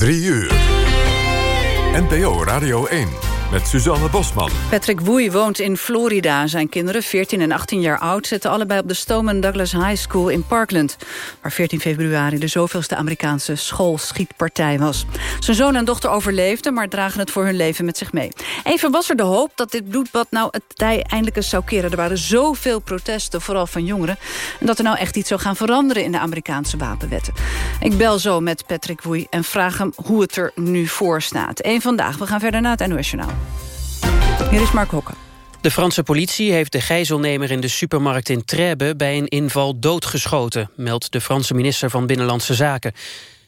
3 uur. NPO Radio 1 met Suzanne Bosman. Patrick Woei woont in Florida. Zijn kinderen, 14 en 18 jaar oud... zitten allebei op de Stoneman Douglas High School in Parkland... waar 14 februari de zoveelste Amerikaanse schoolschietpartij was. Zijn zoon en dochter overleefden, maar dragen het voor hun leven met zich mee. Even was er de hoop dat dit bloedbad nou het tij eindelijk eens zou keren. Er waren zoveel protesten, vooral van jongeren... en dat er nou echt iets zou gaan veranderen in de Amerikaanse wapenwetten. Ik bel zo met Patrick Woei en vraag hem hoe het er nu voor staat. Eén vandaag, we gaan verder naar het NOS Journaal. Hier is Mark Hokke. De Franse politie heeft de gijzelnemer in de supermarkt in Trèbes... bij een inval doodgeschoten, meldt de Franse minister van Binnenlandse Zaken.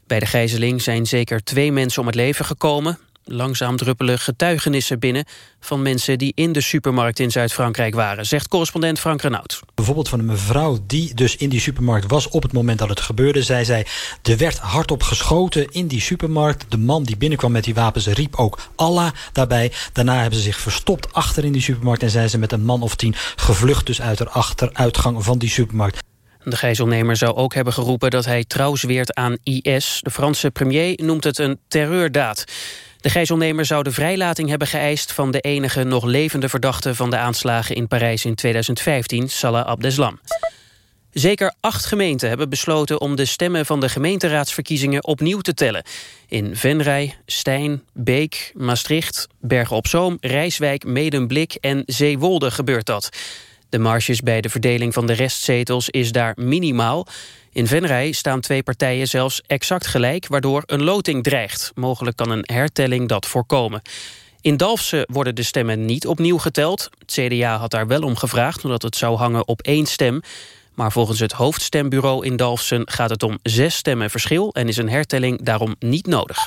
Bij de gijzeling zijn zeker twee mensen om het leven gekomen. Langzaam druppelen getuigenissen binnen van mensen die in de supermarkt in Zuid-Frankrijk waren, zegt correspondent Frank Renaud. Bijvoorbeeld van een mevrouw die dus in die supermarkt was op het moment dat het gebeurde. Zij zei, er werd hardop geschoten in die supermarkt. De man die binnenkwam met die wapens riep ook Allah daarbij. Daarna hebben ze zich verstopt achter in die supermarkt en zijn ze met een man of tien gevlucht dus uit de achteruitgang van die supermarkt. De gijzelnemer zou ook hebben geroepen dat hij trouw zweert aan IS. De Franse premier noemt het een terreurdaad. De gijzelnemer zou de vrijlating hebben geëist... van de enige nog levende verdachte van de aanslagen in Parijs in 2015, Salah Abdeslam. Zeker acht gemeenten hebben besloten om de stemmen van de gemeenteraadsverkiezingen opnieuw te tellen. In Venray, Stijn, Beek, Maastricht, Bergen-op-Zoom, Rijswijk, Medemblik en Zeewolde gebeurt dat. De marges bij de verdeling van de restzetels is daar minimaal. In Venray staan twee partijen zelfs exact gelijk... waardoor een loting dreigt. Mogelijk kan een hertelling dat voorkomen. In Dalfsen worden de stemmen niet opnieuw geteld. Het CDA had daar wel om gevraagd... omdat het zou hangen op één stem. Maar volgens het hoofdstembureau in Dalfsen gaat het om zes stemmen verschil... en is een hertelling daarom niet nodig.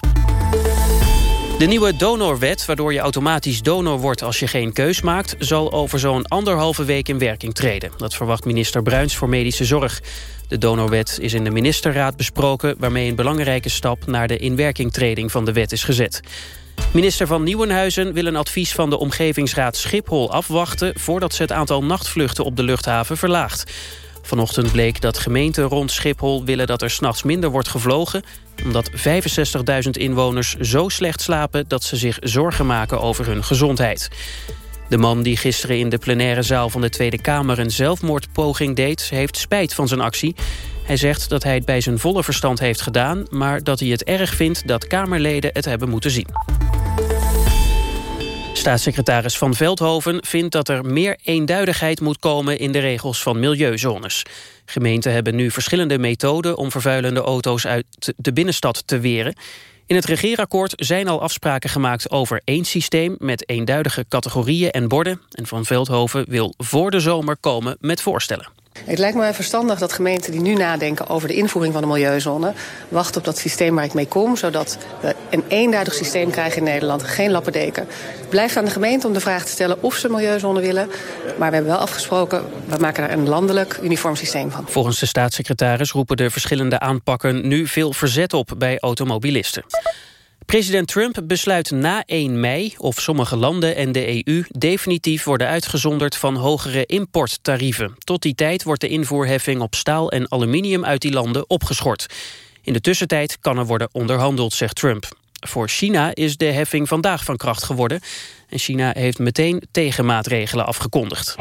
De nieuwe donorwet, waardoor je automatisch donor wordt als je geen keus maakt... zal over zo'n anderhalve week in werking treden. Dat verwacht minister Bruins voor Medische Zorg. De donorwet is in de ministerraad besproken... waarmee een belangrijke stap naar de inwerkingtreding van de wet is gezet. Minister van Nieuwenhuizen wil een advies van de Omgevingsraad Schiphol afwachten... voordat ze het aantal nachtvluchten op de luchthaven verlaagt. Vanochtend bleek dat gemeenten rond Schiphol willen dat er s'nachts minder wordt gevlogen... omdat 65.000 inwoners zo slecht slapen dat ze zich zorgen maken over hun gezondheid. De man die gisteren in de plenaire zaal van de Tweede Kamer... een zelfmoordpoging deed, heeft spijt van zijn actie. Hij zegt dat hij het bij zijn volle verstand heeft gedaan... maar dat hij het erg vindt dat Kamerleden het hebben moeten zien. Staatssecretaris Van Veldhoven vindt dat er meer eenduidigheid moet komen in de regels van milieuzones. Gemeenten hebben nu verschillende methoden om vervuilende auto's uit de binnenstad te weren. In het regeerakkoord zijn al afspraken gemaakt over één systeem... met eenduidige categorieën en borden. En Van Veldhoven wil voor de zomer komen met voorstellen. Het lijkt me verstandig dat gemeenten die nu nadenken over de invoering van de milieuzone... wachten op dat systeem waar ik mee kom, zodat we een eenduidig systeem krijgen in Nederland. Geen lappendeken. Het blijft aan de gemeente om de vraag te stellen of ze milieuzone willen. Maar we hebben wel afgesproken, we maken er een landelijk uniform systeem van. Volgens de staatssecretaris roepen de verschillende aanpakken nu veel verzet op bij automobilisten. President Trump besluit na 1 mei of sommige landen en de EU definitief worden uitgezonderd van hogere importtarieven. Tot die tijd wordt de invoerheffing op staal en aluminium uit die landen opgeschort. In de tussentijd kan er worden onderhandeld, zegt Trump. Voor China is de heffing vandaag van kracht geworden. En China heeft meteen tegenmaatregelen afgekondigd.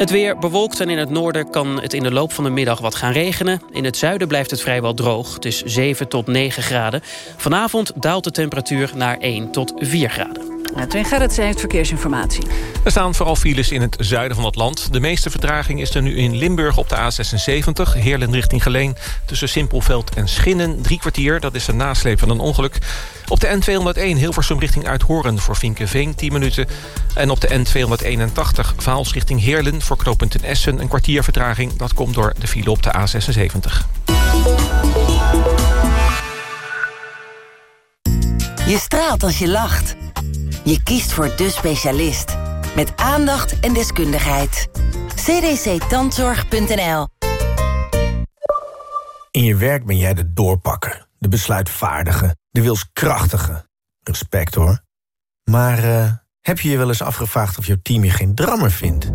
Het weer bewolkt en in het noorden kan het in de loop van de middag wat gaan regenen. In het zuiden blijft het vrijwel droog. Het is 7 tot 9 graden. Vanavond daalt de temperatuur naar 1 tot 4 graden. Ja, Twin Gerrit heeft verkeersinformatie. Er staan vooral files in het zuiden van het land. De meeste vertraging is er nu in Limburg op de A76. Heerlen richting Geleen tussen Simpelveld en Schinnen. Drie kwartier, dat is de nasleep van een ongeluk. Op de N201 Hilversum richting Uithoren voor Vinkenveen 10 minuten. En op de N281 Vaals richting Heerlen voor knooppunt in Essen... een kwartier vertraging. Dat komt door de file op de A76. Je straalt als je lacht. Je kiest voor de specialist. Met aandacht en deskundigheid. cdctandzorg.nl In je werk ben jij de doorpakker, de besluitvaardige, de wilskrachtige. Respect hoor. Maar uh, heb je je wel eens afgevraagd of jouw team je geen drammer vindt?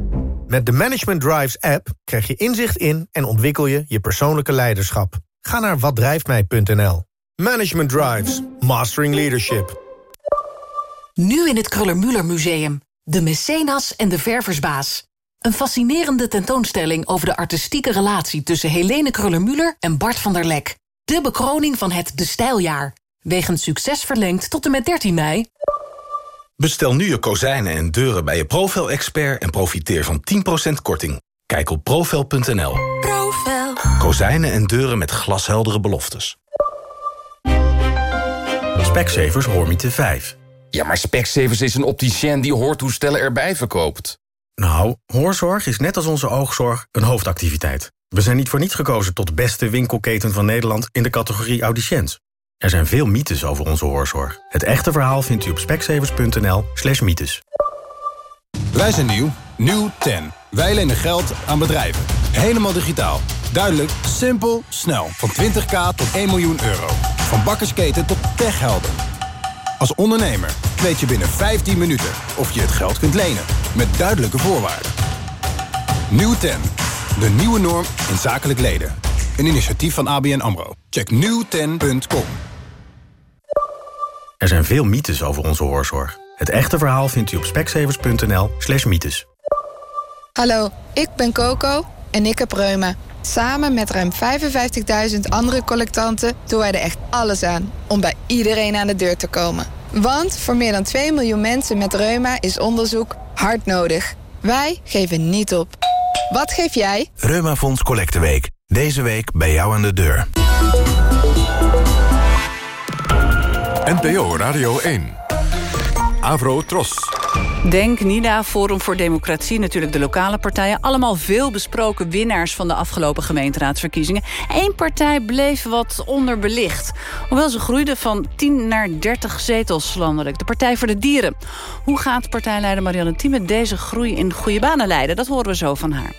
Met de Management Drives app krijg je inzicht in en ontwikkel je je persoonlijke leiderschap. Ga naar watdrijftmij.nl. Management Drives. Mastering Leadership. Nu in het Kruller-Müller Museum. De Mecenas en de Verversbaas. Een fascinerende tentoonstelling over de artistieke relatie... tussen Helene Kruller-Müller en Bart van der Lek. De bekroning van het De Stijljaar. Wegens succes verlengd tot en met 13 mei. Bestel nu je kozijnen en deuren bij je Profel-expert... en profiteer van 10% korting. Kijk op profel.nl. Profel. Kozijnen en deuren met glasheldere beloftes. Specsavers Hoormiete 5. Ja, maar Specsavers is een opticien die hoortoestellen erbij verkoopt. Nou, hoorzorg is net als onze oogzorg een hoofdactiviteit. We zijn niet voor niets gekozen tot beste winkelketen van Nederland... in de categorie audiciënt. Er zijn veel mythes over onze hoorzorg. Het echte verhaal vindt u op specsavers.nl slash mythes. Wij zijn nieuw. Nieuw 10. Wij lenen geld aan bedrijven. Helemaal digitaal. Duidelijk, simpel, snel. Van 20k tot 1 miljoen euro. Van bakkersketen tot techhelden. Als ondernemer weet je binnen 15 minuten of je het geld kunt lenen. Met duidelijke voorwaarden. Nieuw 10. De nieuwe norm in zakelijk leden. Een initiatief van ABN AMRO. Check nieuwten.com. Er zijn veel mythes over onze hoorzorg. Het echte verhaal vindt u op specsavers.nl slash mythes. Hallo, ik ben Coco en ik heb reuma. Samen met ruim 55.000 andere collectanten doen wij er echt alles aan... om bij iedereen aan de deur te komen. Want voor meer dan 2 miljoen mensen met reuma is onderzoek hard nodig. Wij geven niet op. Wat geef jij? Reumafonds Collecteweek. Deze week bij jou aan de deur. NPO Radio 1. Avro Tros. Denk, NIDA, Forum voor Democratie, natuurlijk de lokale partijen... allemaal veel besproken winnaars van de afgelopen gemeenteraadsverkiezingen. Eén partij bleef wat onderbelicht. Hoewel ze groeide van 10 naar 30 zetels landelijk. De Partij voor de Dieren. Hoe gaat partijleider Marianne Thieme deze groei in goede banen leiden? Dat horen we zo van haar.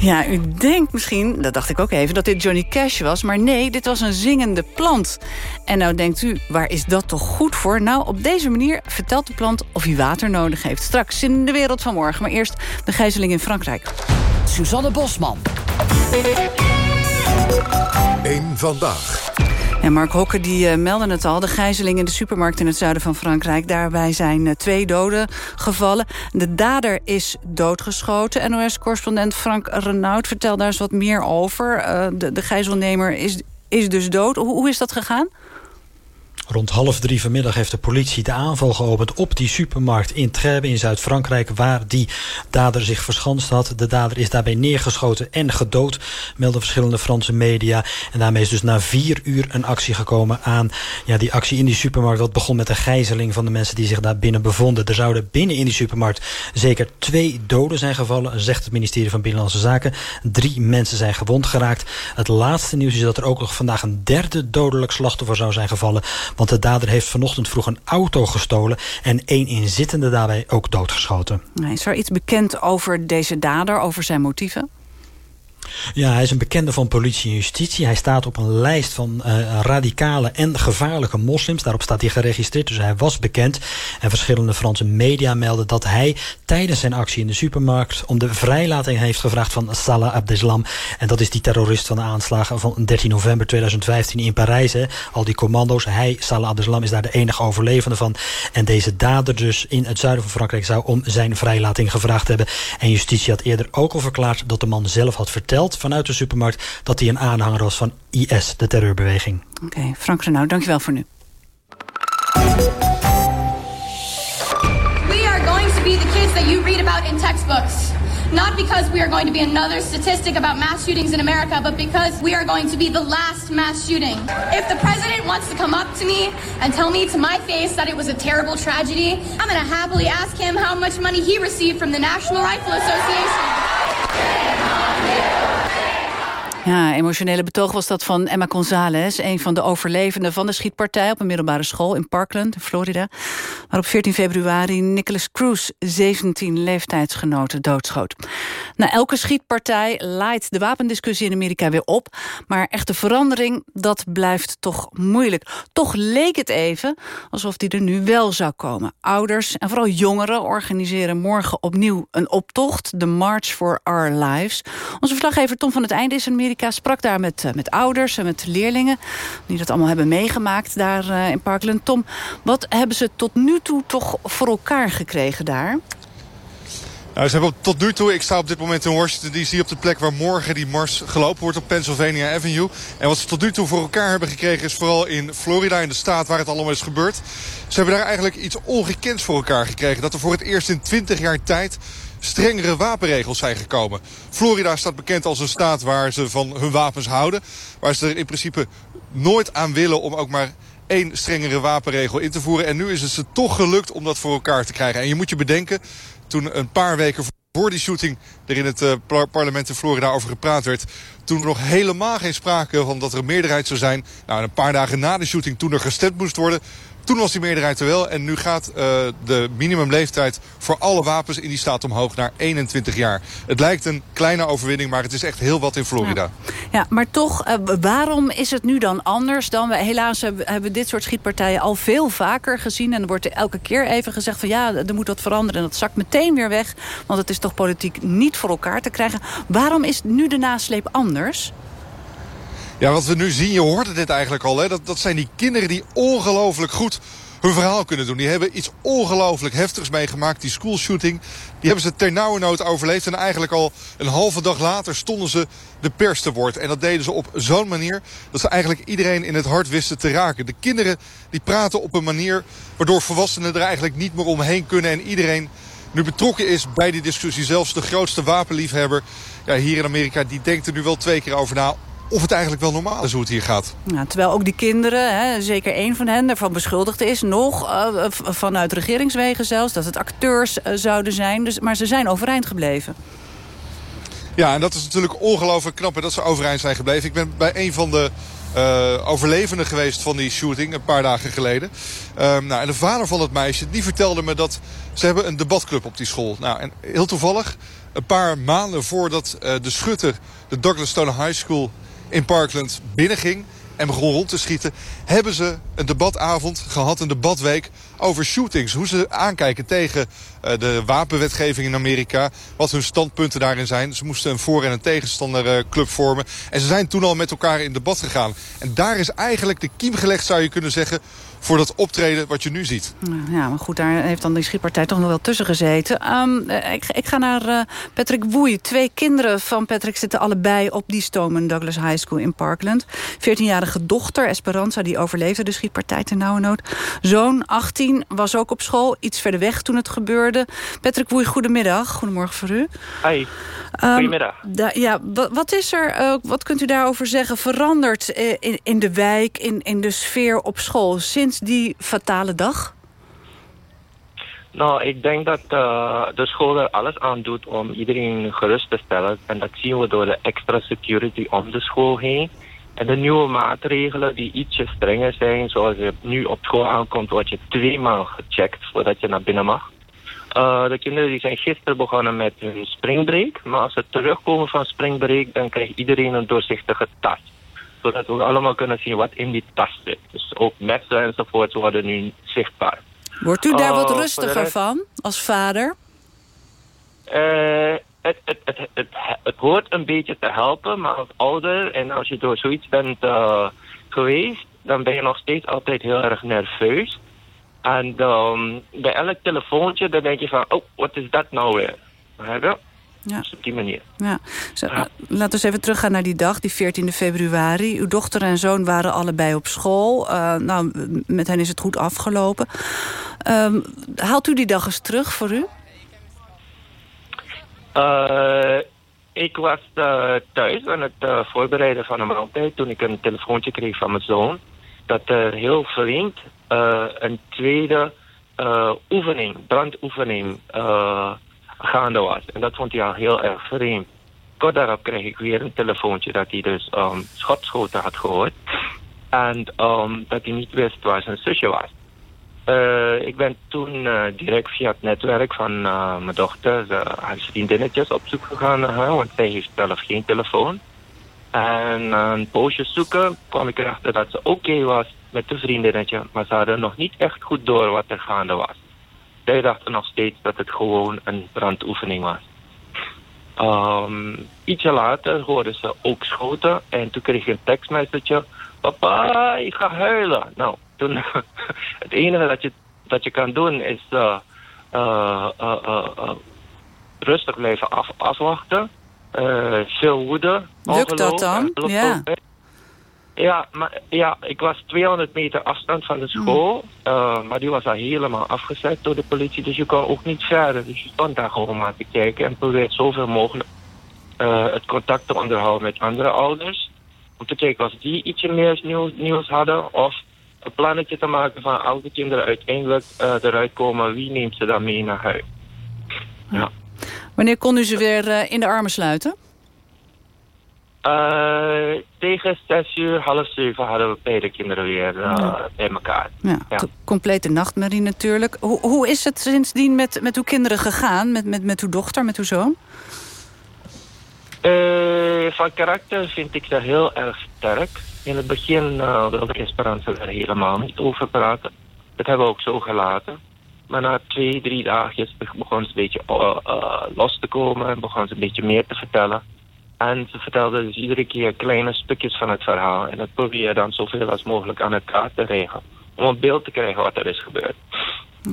Ja, u denkt misschien, dat dacht ik ook even, dat dit Johnny Cash was. Maar nee, dit was een zingende plant. En nou denkt u, waar is dat toch goed voor? Nou, op deze manier vertelt de plant of hij water nodig heeft. Straks in de wereld van morgen. Maar eerst de gijzeling in Frankrijk. Suzanne Bosman. Eén vandaag. Mark Hokke die uh, meldde het al. De gijzeling in de supermarkt in het zuiden van Frankrijk. Daarbij zijn uh, twee doden gevallen. De dader is doodgeschoten. NOS-correspondent Frank Renaud vertelt daar eens wat meer over. Uh, de, de gijzelnemer is, is dus dood. Hoe is dat gegaan? Rond half drie vanmiddag heeft de politie de aanval geopend op die supermarkt in Trèbes in Zuid-Frankrijk, waar die dader zich verschanst had. De dader is daarbij neergeschoten en gedood, melden verschillende Franse media. En daarmee is dus na vier uur een actie gekomen aan ja, die actie in die supermarkt. Dat begon met de gijzeling van de mensen die zich daar binnen bevonden. Er zouden binnen in die supermarkt zeker twee doden zijn gevallen, zegt het ministerie van Binnenlandse Zaken. Drie mensen zijn gewond geraakt. Het laatste nieuws is dat er ook nog vandaag een derde dodelijk slachtoffer zou zijn gevallen. Want de dader heeft vanochtend vroeg een auto gestolen... en één inzittende daarbij ook doodgeschoten. Is er iets bekend over deze dader, over zijn motieven? Ja, hij is een bekende van politie en justitie. Hij staat op een lijst van uh, radicale en gevaarlijke moslims. Daarop staat hij geregistreerd, dus hij was bekend. En verschillende Franse media melden dat hij tijdens zijn actie in de supermarkt... om de vrijlating heeft gevraagd van Salah Abdeslam. En dat is die terrorist van de aanslagen van 13 november 2015 in Parijs. Hè. Al die commando's, hij, Salah Abdeslam, is daar de enige overlevende van. En deze dader dus in het zuiden van Frankrijk zou om zijn vrijlating gevraagd hebben. En justitie had eerder ook al verklaard dat de man zelf had verteld vanuit de supermarkt... dat hij een aanhanger was van IS, de terreurbeweging. Oké, okay, Frank Renaud, dankjewel voor nu. We are going to be the kids that you read about in textbooks. Not because we are going to be another statistic about mass shootings in America, but because we are going to be the last mass shooting. If the president wants to come up to me and tell me to my face that it was a terrible tragedy, I'm going to happily ask him how much money he received from the National Rifle Association. Ja, emotionele betoog was dat van Emma Gonzalez... een van de overlevenden van de schietpartij op een middelbare school in Parkland, Florida. Waar op 14 februari Nicholas Cruz 17 leeftijdsgenoten doodschoot. Na elke schietpartij laait de wapendiscussie in Amerika weer op. Maar echte verandering, dat blijft toch moeilijk. Toch leek het even alsof die er nu wel zou komen. Ouders en vooral jongeren organiseren morgen opnieuw een optocht. De March for Our Lives. Onze verslaggever Tom van het Einde is in Amerika. Sprak daar met, eh, met ouders en met leerlingen. Die dat allemaal hebben meegemaakt daar eh, in Parkland. Tom, wat hebben ze tot nu toe toch voor elkaar gekregen daar? Nou, ze hebben tot nu toe, ik sta op dit moment in Washington DC op de plek waar morgen die mars gelopen wordt op Pennsylvania Avenue. En wat ze tot nu toe voor elkaar hebben gekregen is vooral in Florida, in de staat waar het allemaal is gebeurd. Ze hebben daar eigenlijk iets ongekends voor elkaar gekregen. Dat er voor het eerst in 20 jaar tijd strengere wapenregels zijn gekomen. Florida staat bekend als een staat waar ze van hun wapens houden. Waar ze er in principe nooit aan willen om ook maar één strengere wapenregel in te voeren. En nu is het ze toch gelukt om dat voor elkaar te krijgen. En je moet je bedenken, toen een paar weken voor die shooting er in het uh, parlement in Florida over gepraat werd... toen er nog helemaal geen sprake van dat er een meerderheid zou zijn. Nou, een paar dagen na de shooting, toen er gestemd moest worden... Toen was die meerderheid er wel. En nu gaat uh, de minimumleeftijd voor alle wapens in die staat omhoog naar 21 jaar. Het lijkt een kleine overwinning, maar het is echt heel wat in Florida. Ja, ja maar toch, uh, waarom is het nu dan anders dan... We, helaas hebben, hebben dit soort schietpartijen al veel vaker gezien. En er wordt elke keer even gezegd van ja, er moet wat veranderen. En dat zakt meteen weer weg, want het is toch politiek niet voor elkaar te krijgen. Waarom is nu de nasleep anders? Ja, wat we nu zien, je hoorde dit eigenlijk al. Hè? Dat, dat zijn die kinderen die ongelooflijk goed hun verhaal kunnen doen. Die hebben iets ongelooflijk heftigs meegemaakt. Die schoolshooting, die hebben ze ter nauwe nood overleefd. En eigenlijk al een halve dag later stonden ze de pers te woord. En dat deden ze op zo'n manier dat ze eigenlijk iedereen in het hart wisten te raken. De kinderen die praten op een manier waardoor volwassenen er eigenlijk niet meer omheen kunnen. En iedereen nu betrokken is bij die discussie. Zelfs de grootste wapenliefhebber ja, hier in Amerika, die denkt er nu wel twee keer over na of het eigenlijk wel normaal is hoe het hier gaat. Ja, terwijl ook die kinderen, hè, zeker één van hen, ervan beschuldigd is... nog uh, vanuit regeringswegen zelfs, dat het acteurs uh, zouden zijn. Dus, maar ze zijn overeind gebleven. Ja, en dat is natuurlijk ongelooflijk knap dat ze overeind zijn gebleven. Ik ben bij een van de uh, overlevenden geweest van die shooting een paar dagen geleden. Um, nou, en de vader van het meisje, die vertelde me dat ze hebben een debatclub op die school. Nou, en heel toevallig, een paar maanden voordat uh, de schutter de Douglas Stone High School in Parkland binnenging en begon rond te schieten... hebben ze een debatavond gehad, een debatweek over shootings. Hoe ze aankijken tegen uh, de wapenwetgeving in Amerika. Wat hun standpunten daarin zijn. Ze moesten een voor- en een tegenstanderclub uh, vormen. En ze zijn toen al met elkaar in debat gegaan. En daar is eigenlijk de kiem gelegd, zou je kunnen zeggen voor dat optreden wat je nu ziet. Ja, maar goed, daar heeft dan die schietpartij toch nog wel tussen gezeten. Um, ik, ik, ga naar uh, Patrick Woei. Twee kinderen van Patrick zitten allebei op die Stoneman Douglas High School in Parkland. 14-jarige dochter Esperanza, die overleefde de schietpartij ten nauwe nood. Zoon, 18, was ook op school, iets verder weg toen het gebeurde. Patrick Woei, goedemiddag. Goedemorgen voor u. Hi, goedemiddag. Um, da, ja, wat, wat, is er, uh, wat kunt u daarover zeggen, veranderd in, in de wijk, in, in de sfeer op school... sinds die fatale dag? Nou, ik denk dat uh, de school er alles aan doet om iedereen gerust te stellen. En dat zien we door de extra security om de school heen. En de nieuwe maatregelen die ietsje strenger zijn, zoals je nu op school aankomt, word je tweemaal gecheckt voordat je naar binnen mag. Uh, de kinderen die zijn gisteren begonnen met hun springbreak. Maar als ze terugkomen van springbreak, dan krijgt iedereen een doorzichtige tas zodat we allemaal kunnen zien wat in die tas zit. Dus ook messen enzovoort worden nu zichtbaar. Wordt u daar uh, wat rustiger van, als vader? Uh, het, het, het, het, het hoort een beetje te helpen, maar als ouder en als je door zoiets bent uh, geweest, dan ben je nog steeds altijd heel erg nerveus. En um, bij elk telefoontje, dan denk je van, oh, wat is dat nou weer? Ja. Dus op die manier. Ja. Zo, ja. Laten we eens even teruggaan naar die dag, die 14 februari. Uw dochter en zoon waren allebei op school. Uh, nou, met hen is het goed afgelopen. Um, haalt u die dag eens terug voor u? Uh, ik was uh, thuis aan het voorbereiden van een maaltijd... toen ik een telefoontje kreeg van mijn zoon... dat er heel vreemd een tweede oefening, brandoefening gaande was. En dat vond hij al heel erg vreemd. kort daarop kreeg ik weer een telefoontje dat hij dus um, schotschoten had gehoord. En um, dat hij niet wist waar zijn zusje was. Uh, ik ben toen uh, direct via het netwerk van uh, mijn dochter, haar vriendinnetjes op zoek gegaan naar want zij heeft zelf geen telefoon. En een poosje zoeken kwam ik erachter dat ze oké was met de vriendinnetje, maar ze hadden nog niet echt goed door wat er gaande was. Zij dachten nog steeds dat het gewoon een brandoefening was. Um, ietsje later hoorden ze ook schoten en toen kreeg ik een tekstmessage. Papa, ik ga huilen. Nou, toen, het enige dat je, dat je kan doen is uh, uh, uh, rustig blijven af, afwachten. veel woede. Lukt dat dan? Ja. Ja, maar, ja, ik was 200 meter afstand van de school. Uh, maar die was al helemaal afgezet door de politie. Dus je kon ook niet verder. Dus je stond daar gewoon maar te kijken. En probeerde zoveel mogelijk uh, het contact te onderhouden met andere ouders. Om te kijken of die ietsje meer nieuws, nieuws hadden. Of een plannetje te maken van als de kinderen uiteindelijk uh, eruit komen. Wie neemt ze dan mee naar huis? Ja. Wanneer kon u ze weer in de armen sluiten? Uh, tegen zes uur, half zeven hadden we beide kinderen weer uh, ja. bij elkaar. Ja, ja. complete nachtmerrie natuurlijk. Hoe, hoe is het sindsdien met, met uw kinderen gegaan? Met, met, met uw dochter, met uw zoon? Uh, van karakter vind ik dat heel erg sterk. In het begin wilde Esperanza er helemaal niet over praten. Dat hebben we ook zo gelaten. Maar na twee, drie dagen begon ze een beetje los te komen. En begon ze een beetje meer te vertellen. En ze vertelde dus iedere keer kleine stukjes van het verhaal. En dat probeer je dan zoveel als mogelijk aan elkaar te regelen. Om een beeld te krijgen wat er is gebeurd.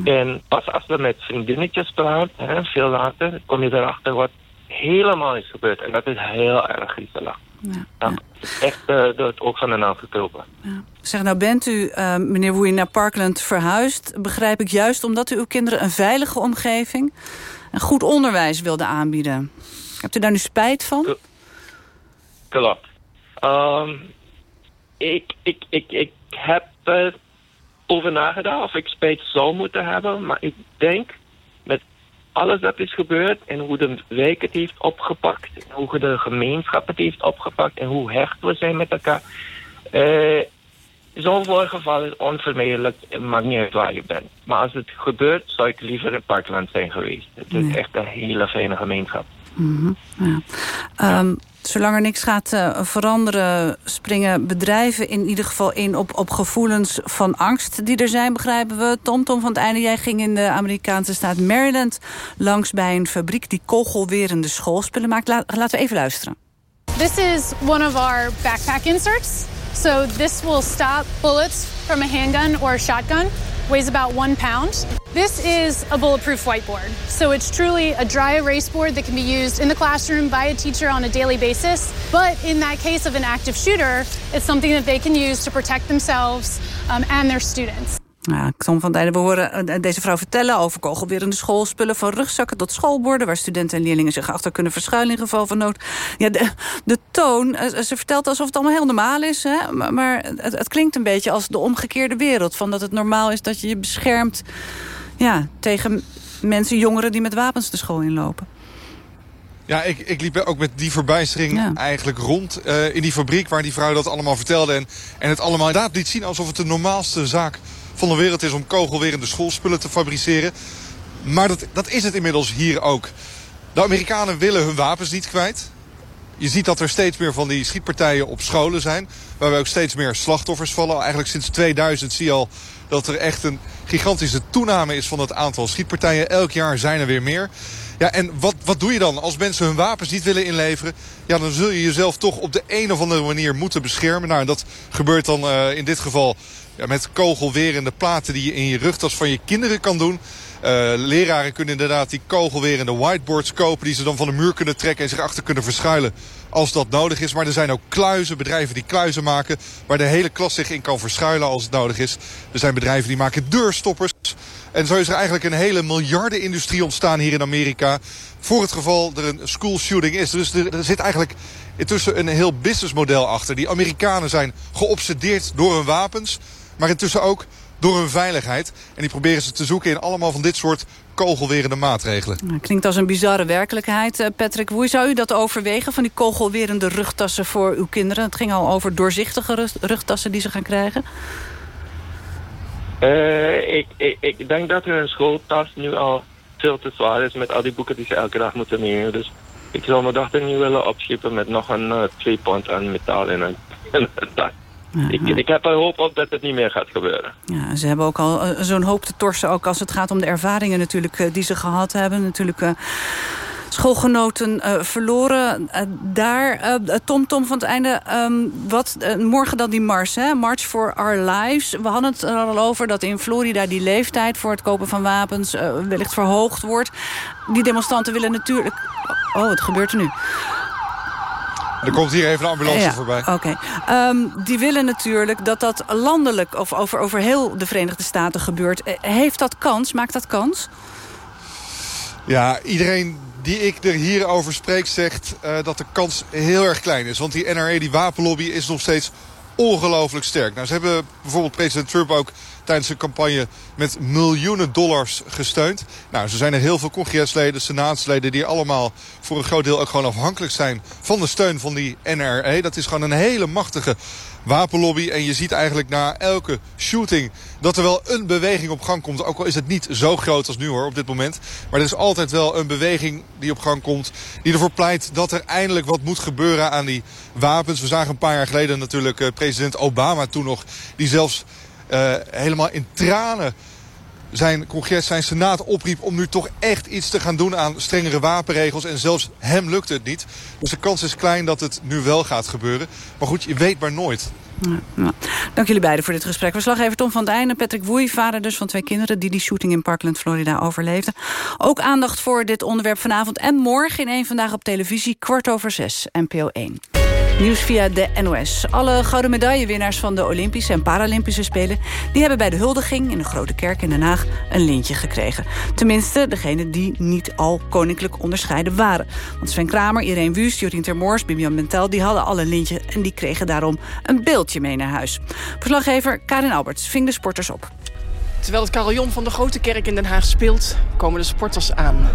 En pas als we met vriendinnetjes praten, veel later, kom je erachter wat helemaal is gebeurd. En dat is heel erg griezelig. Ja, ja. echt uh, door het oog van de naald gekropen. Ja. Zeg, nou bent u, uh, meneer Woei, naar Parkland verhuisd. Begrijp ik juist omdat u uw kinderen een veilige omgeving... een goed onderwijs wilde aanbieden. Hebt u daar nu spijt van? Klopt. Um, ik, ik, ik, ik heb er over nagedacht of ik spijt zou moeten hebben. Maar ik denk met alles dat is gebeurd en hoe de wijk het heeft opgepakt. En hoe de gemeenschap het heeft opgepakt en hoe hecht we zijn met elkaar. Uh, Zo'n voorgeval is onvermijdelijk. Het maakt niet uit waar je bent. Maar als het gebeurt, zou ik liever in Parkland zijn geweest. Het is echt een hele fijne gemeenschap. Mm -hmm. ja. um, Zolang er niks gaat uh, veranderen, springen bedrijven in ieder geval in op, op gevoelens van angst die er zijn, begrijpen we. Tom, Tom van het einde, jij ging in de Amerikaanse staat Maryland langs bij een fabriek die kogelwerende schoolspullen maakt. La, laten we even luisteren. This is one of our backpack inserts. So this will stop bullets from a handgun or a shotgun. Weighs about one pound. This is a bulletproof whiteboard. So it's truly a dry erase board that can be used in the classroom by a teacher on a daily basis. But in that case of an active shooter, it's something that they can use to protect themselves um, and their students. Ja, Tom van Dijden, we horen deze vrouw vertellen over kogelwerende schoolspullen... van rugzakken tot schoolborden... waar studenten en leerlingen zich achter kunnen verschuilen in geval van nood. Ja, de, de toon, ze vertelt alsof het allemaal heel normaal is... Hè? maar, maar het, het, klinkt een beetje als de omgekeerde wereld... van dat het normaal is dat je je beschermt ja, tegen mensen, jongeren... die met wapens de school inlopen. Ja, ik, ik liep ook met die verbijstering ja. eigenlijk rond uh, in die fabriek... waar die vrouw dat allemaal vertelde. En, en het allemaal inderdaad liet zien alsof het de normaalste zaak van de wereld is om kogelwerende schoolspullen te fabriceren. Maar dat, dat is het inmiddels hier ook. De Amerikanen willen hun wapens niet kwijt. Je ziet dat er steeds meer van die schietpartijen op scholen zijn. Waarbij ook steeds meer slachtoffers vallen. Eigenlijk sinds 2000 zie je al dat er echt een gigantische toename is van het aantal schietpartijen. Elk jaar zijn er weer meer. Ja, en wat, wat doe je dan? Als mensen hun wapens niet willen inleveren... ja, dan zul je jezelf toch op de een of andere manier moeten beschermen. Nou, en dat gebeurt dan uh, in dit geval ja, met kogelwerende platen die je in je rugtas van je kinderen kan doen. Uh, leraren kunnen inderdaad die kogelwerende whiteboards kopen... die ze dan van de muur kunnen trekken en zich achter kunnen verschuilen als dat nodig is. Maar er zijn ook kluizen, bedrijven die kluizen maken... waar de hele klas zich in kan verschuilen als het nodig is. Er zijn bedrijven die maken deurstoppers. En zo is er eigenlijk een hele miljardenindustrie ontstaan hier in Amerika... voor het geval er een school shooting is. Dus er, er zit eigenlijk intussen een heel businessmodel achter. Die Amerikanen zijn geobsedeerd door hun wapens... Maar intussen ook door hun veiligheid. En die proberen ze te zoeken in allemaal van dit soort kogelwerende maatregelen. Nou, klinkt als een bizarre werkelijkheid. Uh, Patrick, hoe zou u dat overwegen van die kogelwerende rugtassen voor uw kinderen? Het ging al over doorzichtige rugtassen die ze gaan krijgen. Uh, ik, ik, ik denk dat hun schooltas nu al veel te zwaar is met al die boeken die ze elke dag moeten nemen. Dus ik zou mijn dochter niet willen opschippen met nog een uh, twee pond aan metaal in een, in een tas. Ik, ik, heb er hoop op dat het niet meer gaat gebeuren. Ja, ze hebben ook al uh, zo'n hoop te torsen, ook als het gaat om de ervaringen natuurlijk uh, die ze gehad hebben. Natuurlijk schoolgenoten uh, verloren. Daar, Tom Tom van het einde, um, wat, morgen dan die mars, hè? March for Our Lives. We hadden het er al over dat in Florida die leeftijd voor het kopen van wapens wellicht verhoogd wordt. Die demonstranten willen natuurlijk... Oh, wat gebeurt er nu? Er komt hier even een ambulance ja, voorbij. Oké. Okay. Um, die willen natuurlijk dat dat landelijk of over, over heel de Verenigde Staten gebeurt. Heeft dat kans? Maakt dat kans? Ja, iedereen die ik er hierover spreek zegt uh, dat de kans heel erg klein is. Want die NRA, die wapenlobby, is nog steeds ongelooflijk sterk. Nou, ze hebben bijvoorbeeld president Trump ook tijdens zijn campagne met miljoenen dollars gesteund. Nou, zo zijn er heel veel congresleden, senaatsleden... die allemaal voor een groot deel ook gewoon afhankelijk zijn van de steun van die NRA. Dat is gewoon een hele machtige wapenlobby. En je ziet eigenlijk na elke shooting dat er wel een beweging op gang komt. Ook al is het niet zo groot als nu hoor, op dit moment. Maar er is altijd wel een beweging die op gang komt. Die ervoor pleit dat er eindelijk wat moet gebeuren aan die wapens. We zagen een paar jaar geleden natuurlijk uh, president Obama toen nog. Die zelfs uh, helemaal in tranen zijn congres, zijn senaat opriep om nu toch echt iets te gaan doen aan strengere wapenregels. En zelfs hem lukt het niet. Dus de kans is klein dat het nu wel gaat gebeuren. Maar goed, je weet maar nooit. Dank jullie beiden voor dit gesprek. Verslaggever Tom van Dijn en Patrick Woei, vader dus van twee kinderen... die die shooting in Parkland, Florida, overleefden. Ook aandacht voor dit onderwerp vanavond en morgen in één Vandaag op televisie... kwart over zes, NPO 1. Nieuws via de NOS. Alle gouden medaillewinnaars van de Olympische en Paralympische Spelen... die hebben bij de huldiging in de Grote Kerk in Den Haag een lintje gekregen. Tenminste, degene die niet al koninklijk onderscheiden waren. Want Sven Kramer, Irene Wust, Jorien Termoors, Bibian Bentel... die hadden al een lintje en die kregen daarom een beeldje mee naar huis. Verslaggever Karin Alberts ving de sporters op. Terwijl het carillon van de Grote Kerk in Den Haag speelt, komen de sporters aan.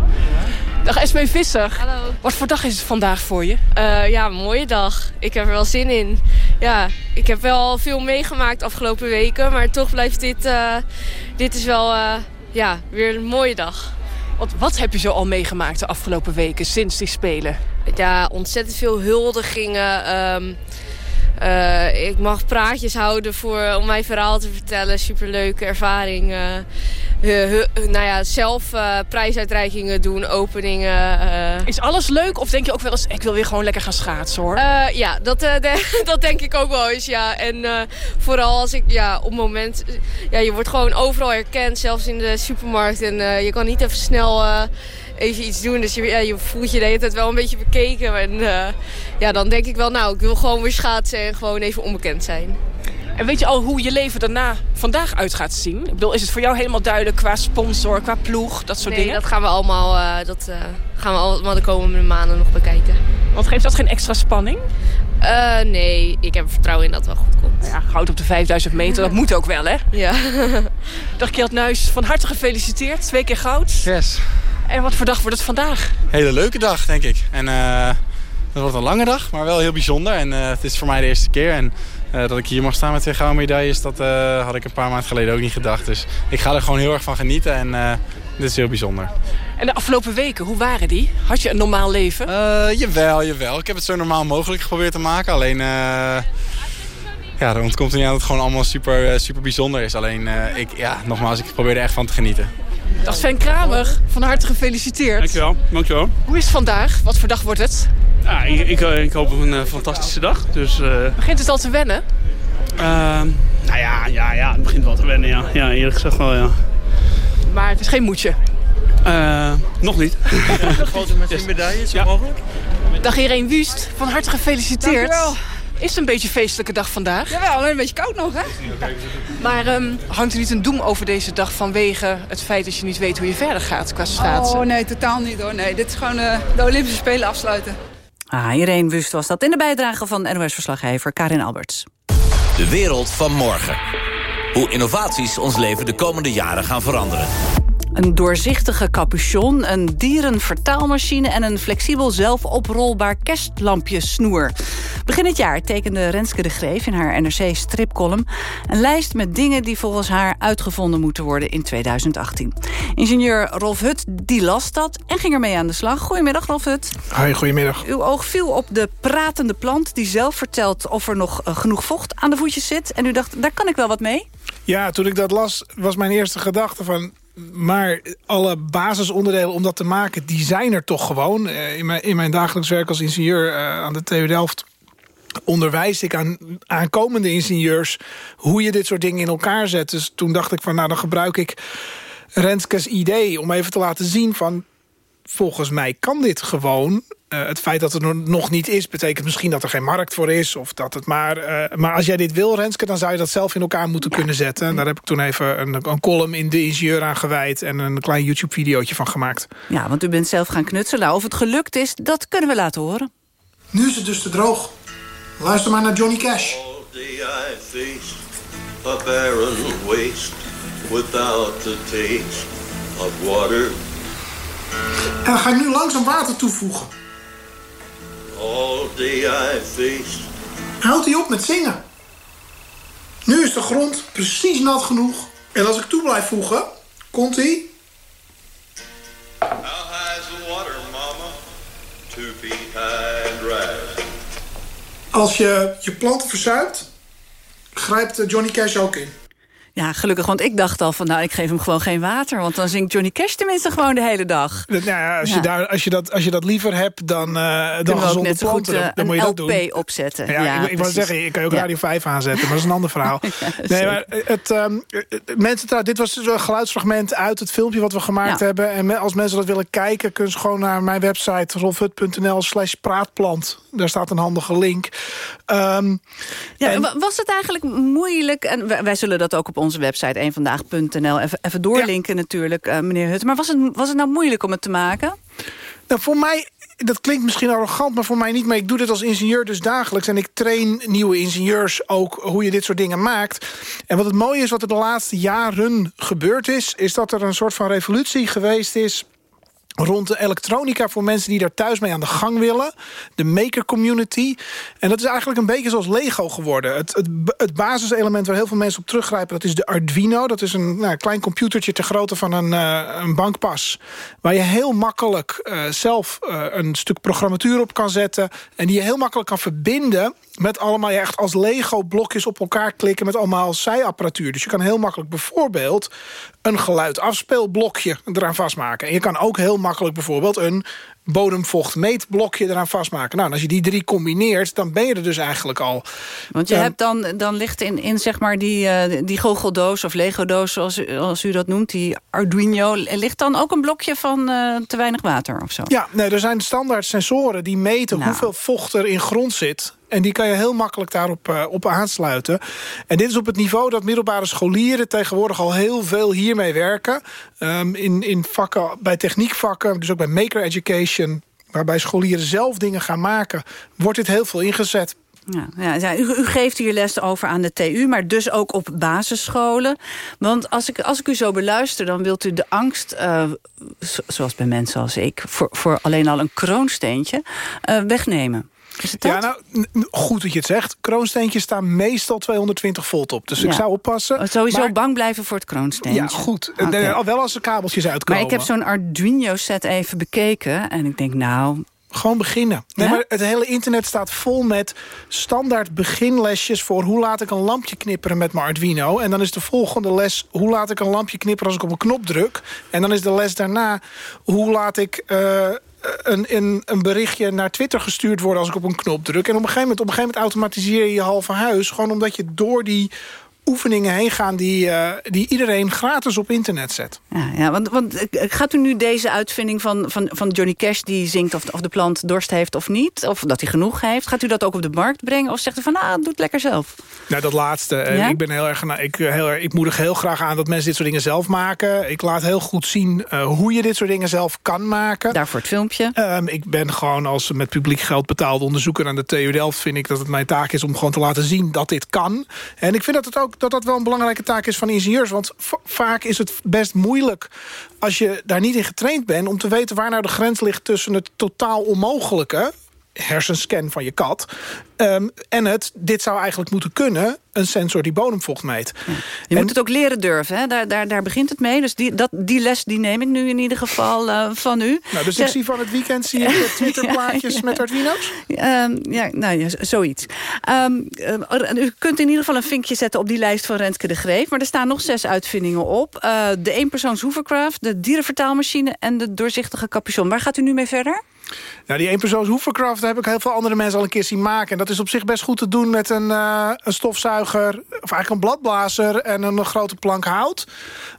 Dag Esme Visser. Hallo. Wat voor dag is het vandaag voor je? Uh, ja, een mooie dag. Ik heb er wel zin in. Ja, ik heb wel veel meegemaakt de afgelopen weken. Maar toch blijft dit... Uh, dit is wel uh, ja, weer een mooie dag. Wat, wat heb je zo al meegemaakt de afgelopen weken sinds die Spelen? Ja, ontzettend veel huldigingen. Um, uh, ik mag praatjes houden voor, om mijn verhaal te vertellen. Superleuke ervaring. Uh, uh, nou ja, zelf prijsuitreikingen doen, openingen. Is alles leuk? Of denk je ook wel eens, ik wil weer gewoon lekker gaan schaatsen hoor? ja, dat, de, dat denk ik ook wel eens, ja. En vooral als ik, ja, op het moment... Ja, je wordt gewoon overal herkend, zelfs in de supermarkt. En je kan niet even snel even iets doen. Dus je, ja, je voelt je de hele tijd wel een beetje bekeken. En uh, ja, dan denk ik wel, nou, ik wil gewoon weer schaatsen en gewoon even onbekend zijn. En weet je al hoe je leven daarna vandaag uit gaat zien? Ik bedoel, is het voor jou helemaal duidelijk qua sponsor, qua ploeg, dat soort nee, dingen? dat gaan we allemaal, uh, dat, uh, gaan we allemaal de komende maanden nog bekijken. Want geeft dat geen extra spanning? Uh, nee, ik heb vertrouwen in dat het wel goed komt. Ja, goud op de 5000 meter, dat moet ook wel, hè? Ja. Dag Kjeld Nuis, van harte gefeliciteerd. Twee keer goud. Yes. En wat voor dag wordt het vandaag? Hele leuke dag, denk ik. En uh, het wordt een lange dag, maar wel heel bijzonder. En uh, het is voor mij de eerste keer. En uh, dat ik hier mag staan met twee gouden medailles, dat had ik een paar maanden geleden ook niet gedacht. Dus ik ga er gewoon heel erg van genieten en dit is heel bijzonder. En de afgelopen weken, hoe waren die? Had je een normaal leven? jawel, jawel. Ik heb het zo normaal mogelijk geprobeerd te maken. Alleen ja, er ontkomt er niet aan dat het gewoon allemaal super, super bijzonder is. Alleen, ik, ja, nogmaals, ik probeer er echt van te genieten. Dag Sven Kramer, van harte gefeliciteerd. Dankjewel, dankjewel. Hoe is het vandaag? Wat voor dag wordt het? Ja, ik, ik, ik hoop een uh, fantastische dag. Dus, uh, begint het al te wennen? Uh, nou ja, ja, ja, het begint wel te wennen, ja. Ja, eerlijk gezegd wel, ja. Maar het is geen moedje? nog niet. Grote met medailles, ja. mogelijk? Dag Irene Wust, van harte gefeliciteerd. Dankjewel. Is het een beetje een feestelijke dag vandaag? Jawel, alleen een beetje koud nog, hè? Maar um, hangt er niet een doem over deze dag vanwege het feit dat je niet weet hoe je verder gaat qua schaatsen? Oh nee, totaal niet hoor. Nee, dit is gewoon uh, de Olympische Spelen afsluiten. Ah, Irene Wust was dat in de bijdrage van NOS-verslaggever Karin Alberts. De wereld van morgen. Hoe innovaties ons leven de komende jaren gaan veranderen. Een doorzichtige capuchon, een dierenvertaalmachine... en een flexibel zelfoprolbaar kerstlampjesnoer. Begin het jaar tekende Renske de Greef in haar NRC-stripcolumn... een lijst met dingen die volgens haar uitgevonden moeten worden in 2018. Ingenieur Rolf Hut die las dat en ging ermee aan de slag. Goedemiddag, Rolf Hut. Hoi, goedemiddag. Uw oog viel op de pratende plant die zelf vertelt... of er nog eh, genoeg vocht aan de voetjes zit. En u dacht, daar kan ik wel wat mee? Ja, toen ik dat las, was mijn eerste gedachte van... Maar alle basisonderdelen om dat te maken, die zijn er toch gewoon. Eh, in mijn, in mijn dagelijks werk als ingenieur eh, aan de TU Delft onderwijs ik aan aankomende ingenieurs hoe je dit soort dingen in elkaar zet. Dus toen dacht ik van nou dan gebruik ik Renskes idee om even te laten zien van volgens mij kan dit gewoon. Uh, het feit dat het er nog niet is, betekent misschien dat er geen markt voor is. Of dat het maar, uh, maar als jij dit wil, Renske, dan zou je dat zelf in elkaar moeten ja. kunnen zetten. En daar heb ik toen even een, een column in De Ingenieur aan gewijd... en een klein YouTube-videootje van gemaakt. Ja, want u bent zelf gaan knutselen. Nou, of het gelukt is, dat kunnen we laten horen. Nu is het dus te droog. Luister maar naar Johnny Cash. All En dan ga ik nu langzaam water toevoegen. All day I. Houdt hij op met zingen. Nu is de grond precies nat genoeg. En als ik toe blijf voegen, komt hij. How high is the water, mama? Two feet high and right. Als je je planten verzuipt, grijpt Johnny Cash ook in. Ja, gelukkig, want ik dacht al van... nou, ik geef hem gewoon geen water... want dan zingt Johnny Cash tenminste gewoon de hele dag. Nou ja, als, ja. Je, daar, als, je, dat, als je dat liever hebt dan, uh, dan gezonde planten, goed, uh, dan, dan moet je dat doen. LP opzetten. Ja, ja ik, ik wou zeggen, je kan ook Radio 5 aanzetten, maar dat is een ander verhaal. nee, maar het, um, mensen, dit was een geluidsfragment uit het filmpje wat we gemaakt hebben. En als mensen dat willen kijken, kunnen ze gewoon naar mijn website... rolfhut.nl slash praatplant. Daar staat een handige link. Um, ja, en, was het eigenlijk moeilijk... en wij, wij zullen dat ook op onze website eenvandaag.nl even, even doorlinken ja. natuurlijk, uh, meneer Hutte. Maar was het, was het nou moeilijk om het te maken? Nou, voor mij, dat klinkt misschien arrogant, maar voor mij niet. Maar ik doe dit als ingenieur dus dagelijks. En ik train nieuwe ingenieurs ook hoe je dit soort dingen maakt. En wat het mooie is, wat er de laatste jaren gebeurd is... is dat er een soort van revolutie geweest is rond de elektronica voor mensen die daar thuis mee aan de gang willen. De maker community. En dat is eigenlijk een beetje zoals Lego geworden. Het, het, het basiselement waar heel veel mensen op teruggrijpen... dat is de Arduino. Dat is een nou, klein computertje ter grootte van een, uh, een bankpas. Waar je heel makkelijk uh, zelf uh, een stuk programmatuur op kan zetten. En die je heel makkelijk kan verbinden... met allemaal ja, echt als Lego blokjes op elkaar klikken... met allemaal zijapparatuur. Dus je kan heel makkelijk bijvoorbeeld... een geluidafspeelblokje eraan vastmaken. En je kan ook heel makkelijk bijvoorbeeld een bodemvochtmeetblokje eraan vastmaken. Nou, als je die drie combineert, dan ben je er dus eigenlijk al. Want je um, hebt dan, dan ligt in, in zeg maar die, uh, die goocheldoos of Lego-doos, zoals, als u dat noemt, die Arduino, ligt dan ook een blokje van uh, te weinig water of zo? Ja, nee, er zijn standaard sensoren die meten nou. hoeveel vocht er in grond zit. En die kan je heel makkelijk daarop uh, op aansluiten. En dit is op het niveau dat middelbare scholieren... tegenwoordig al heel veel hiermee werken. Um, in, in vakken, bij techniekvakken, dus ook bij maker education... waarbij scholieren zelf dingen gaan maken... wordt dit heel veel ingezet. Ja, ja, u, u, geeft hier les over aan de TU, maar dus ook op basisscholen. Want als ik, als ik u zo beluister, dan wilt u de angst... Uh, zoals bij mensen als ik, voor, voor alleen al een kroonsteentje, uh, wegnemen. Ja, nou, goed dat je het zegt. Kroonsteentjes staan meestal 220 volt op. Dus ja. ik zou oppassen. Sowieso maar... bang blijven voor het kroonsteentje. Ja, goed. Okay. Al wel als er kabeltjes uitkomen. Maar ik heb zo'n Arduino-set even bekeken. En ik denk, nou, gewoon beginnen. Nee, ja? maar het hele internet staat vol met standaard beginlesjes... voor hoe laat ik een lampje knipperen met mijn Arduino. En dan is de volgende les... hoe laat ik een lampje knipperen als ik op een knop druk. En dan is de les daarna... hoe laat ik... Uh, een, een, een, berichtje naar Twitter gestuurd worden als ik op een knop druk. En op een gegeven moment, op een gegeven moment automatiseer je je halve huis. Gewoon omdat je door die oefeningen heen gaan die, uh, die iedereen gratis op internet zet. Ja, ja want, want gaat u nu deze uitvinding van, van, van Johnny Cash... die zingt of, of de plant dorst heeft of niet? Of dat hij genoeg heeft? Gaat u dat ook op de markt brengen? Of zegt u van, nou, doe het lekker zelf? Nou, dat laatste. Ja? Ik, ben heel erg, ik, heel erg, ik moedig heel graag aan dat mensen dit soort dingen zelf maken. Ik laat heel goed zien uh, hoe je dit soort dingen zelf kan maken. Daarvoor het filmpje. Um, ik ben gewoon als met publiek geld betaalde onderzoeker aan de TU Delft... vind ik dat het mijn taak is om gewoon te laten zien dat dit kan. En ik vind dat het ook dat dat wel een belangrijke taak is van ingenieurs. Want vaak is het best moeilijk als je daar niet in getraind bent... om te weten waar nou de grens ligt tussen het totaal onmogelijke hersenscan van je kat. Ehm, en het, dit zou eigenlijk moeten kunnen, een sensor die bodemvocht meet. Je moet het ook leren durven, hè? Daar, daar, daar begint het mee. Dus die, dat, die les die neem ik nu in ieder geval uh, van u. Nou, dus ik zie van het weekend zie je Twitterplaatjes met Arduino's? Um, ja, nou ja, zoiets. Um, uh, u kunt in ieder geval een vinkje zetten op die lijst van Rentke de Greef. Maar er staan nog zes uitvindingen op. Uh, de eenpersoons hovercraft, de dierenvertaalmachine en de doorzichtige capuchon. Waar gaat u nu mee verder? Nou, die eenpersoons hovercraft heb ik heel veel andere mensen al een keer zien maken. En dat is op zich best goed te doen met een, uh, een stofzuiger... of eigenlijk een bladblazer en een grote plank hout.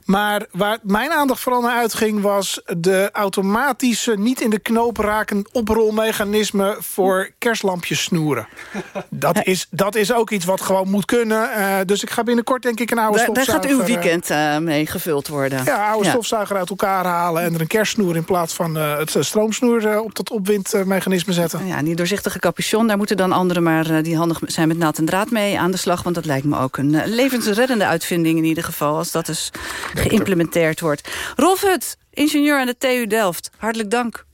Maar waar mijn aandacht vooral naar uitging... was de automatische, niet in de knoop raken oprolmechanisme... voor kerstlampjes snoeren. Dat is, dat is ook iets wat gewoon moet kunnen. Uh, dus ik ga binnenkort denk ik een oude stofzuiger... Daar gaat uw weekend uh, mee gevuld worden. Ja, oude ja. stofzuiger uit elkaar halen... en er een kerstsnoer in plaats van het stroomsnoer op dat opwindmechanisme zetten. Ja, die doorzichtige capuchon, daar moeten dan anderen... maar die handig zijn met naad en draad mee aan de slag. Want dat lijkt me ook een levensreddende uitvinding in ieder geval... als dat is geïmplementeerd wordt. Rolf Hut, ingenieur aan de TU Delft. Hartelijk dank.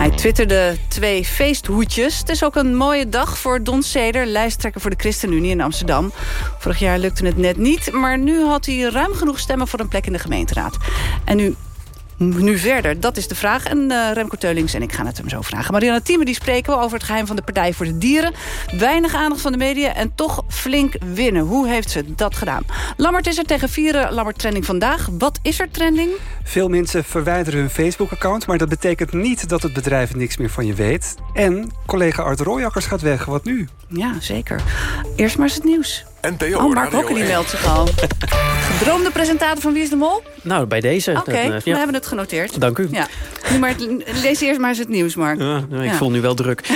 Hij twitterde twee feesthoedjes. Het is ook een mooie dag voor Don Seder, lijsttrekker voor de ChristenUnie in Amsterdam. Vorig jaar lukte het net niet, maar nu had hij ruim genoeg stemmen voor een plek in de gemeenteraad. En nu nu verder? Dat is de vraag. En uh, Remco Teulings en ik gaan het hem zo vragen. Marianne Thieme die spreken we over het geheim van de Partij voor de Dieren. Weinig aandacht van de media en toch flink winnen. Hoe heeft ze dat gedaan? Lammert is er tegen vieren. Lammert trending vandaag. Wat is er trending? Veel mensen verwijderen hun Facebook-account... maar dat betekent niet dat het bedrijf niks meer van je weet. En collega Art Rooijakkers gaat weg. Wat nu? Ja, zeker. Eerst maar eens het nieuws. NPO oh, Mark Hokker die meldt zich al. Gedroomde presentator van Wie is de Mol? Nou, bij deze. Oké, okay, ja. we hebben het genoteerd. Dank u. Ja. Nu maar, lees eerst maar eens het nieuws, Mark. Ja, nou, ik ja. voel nu wel druk.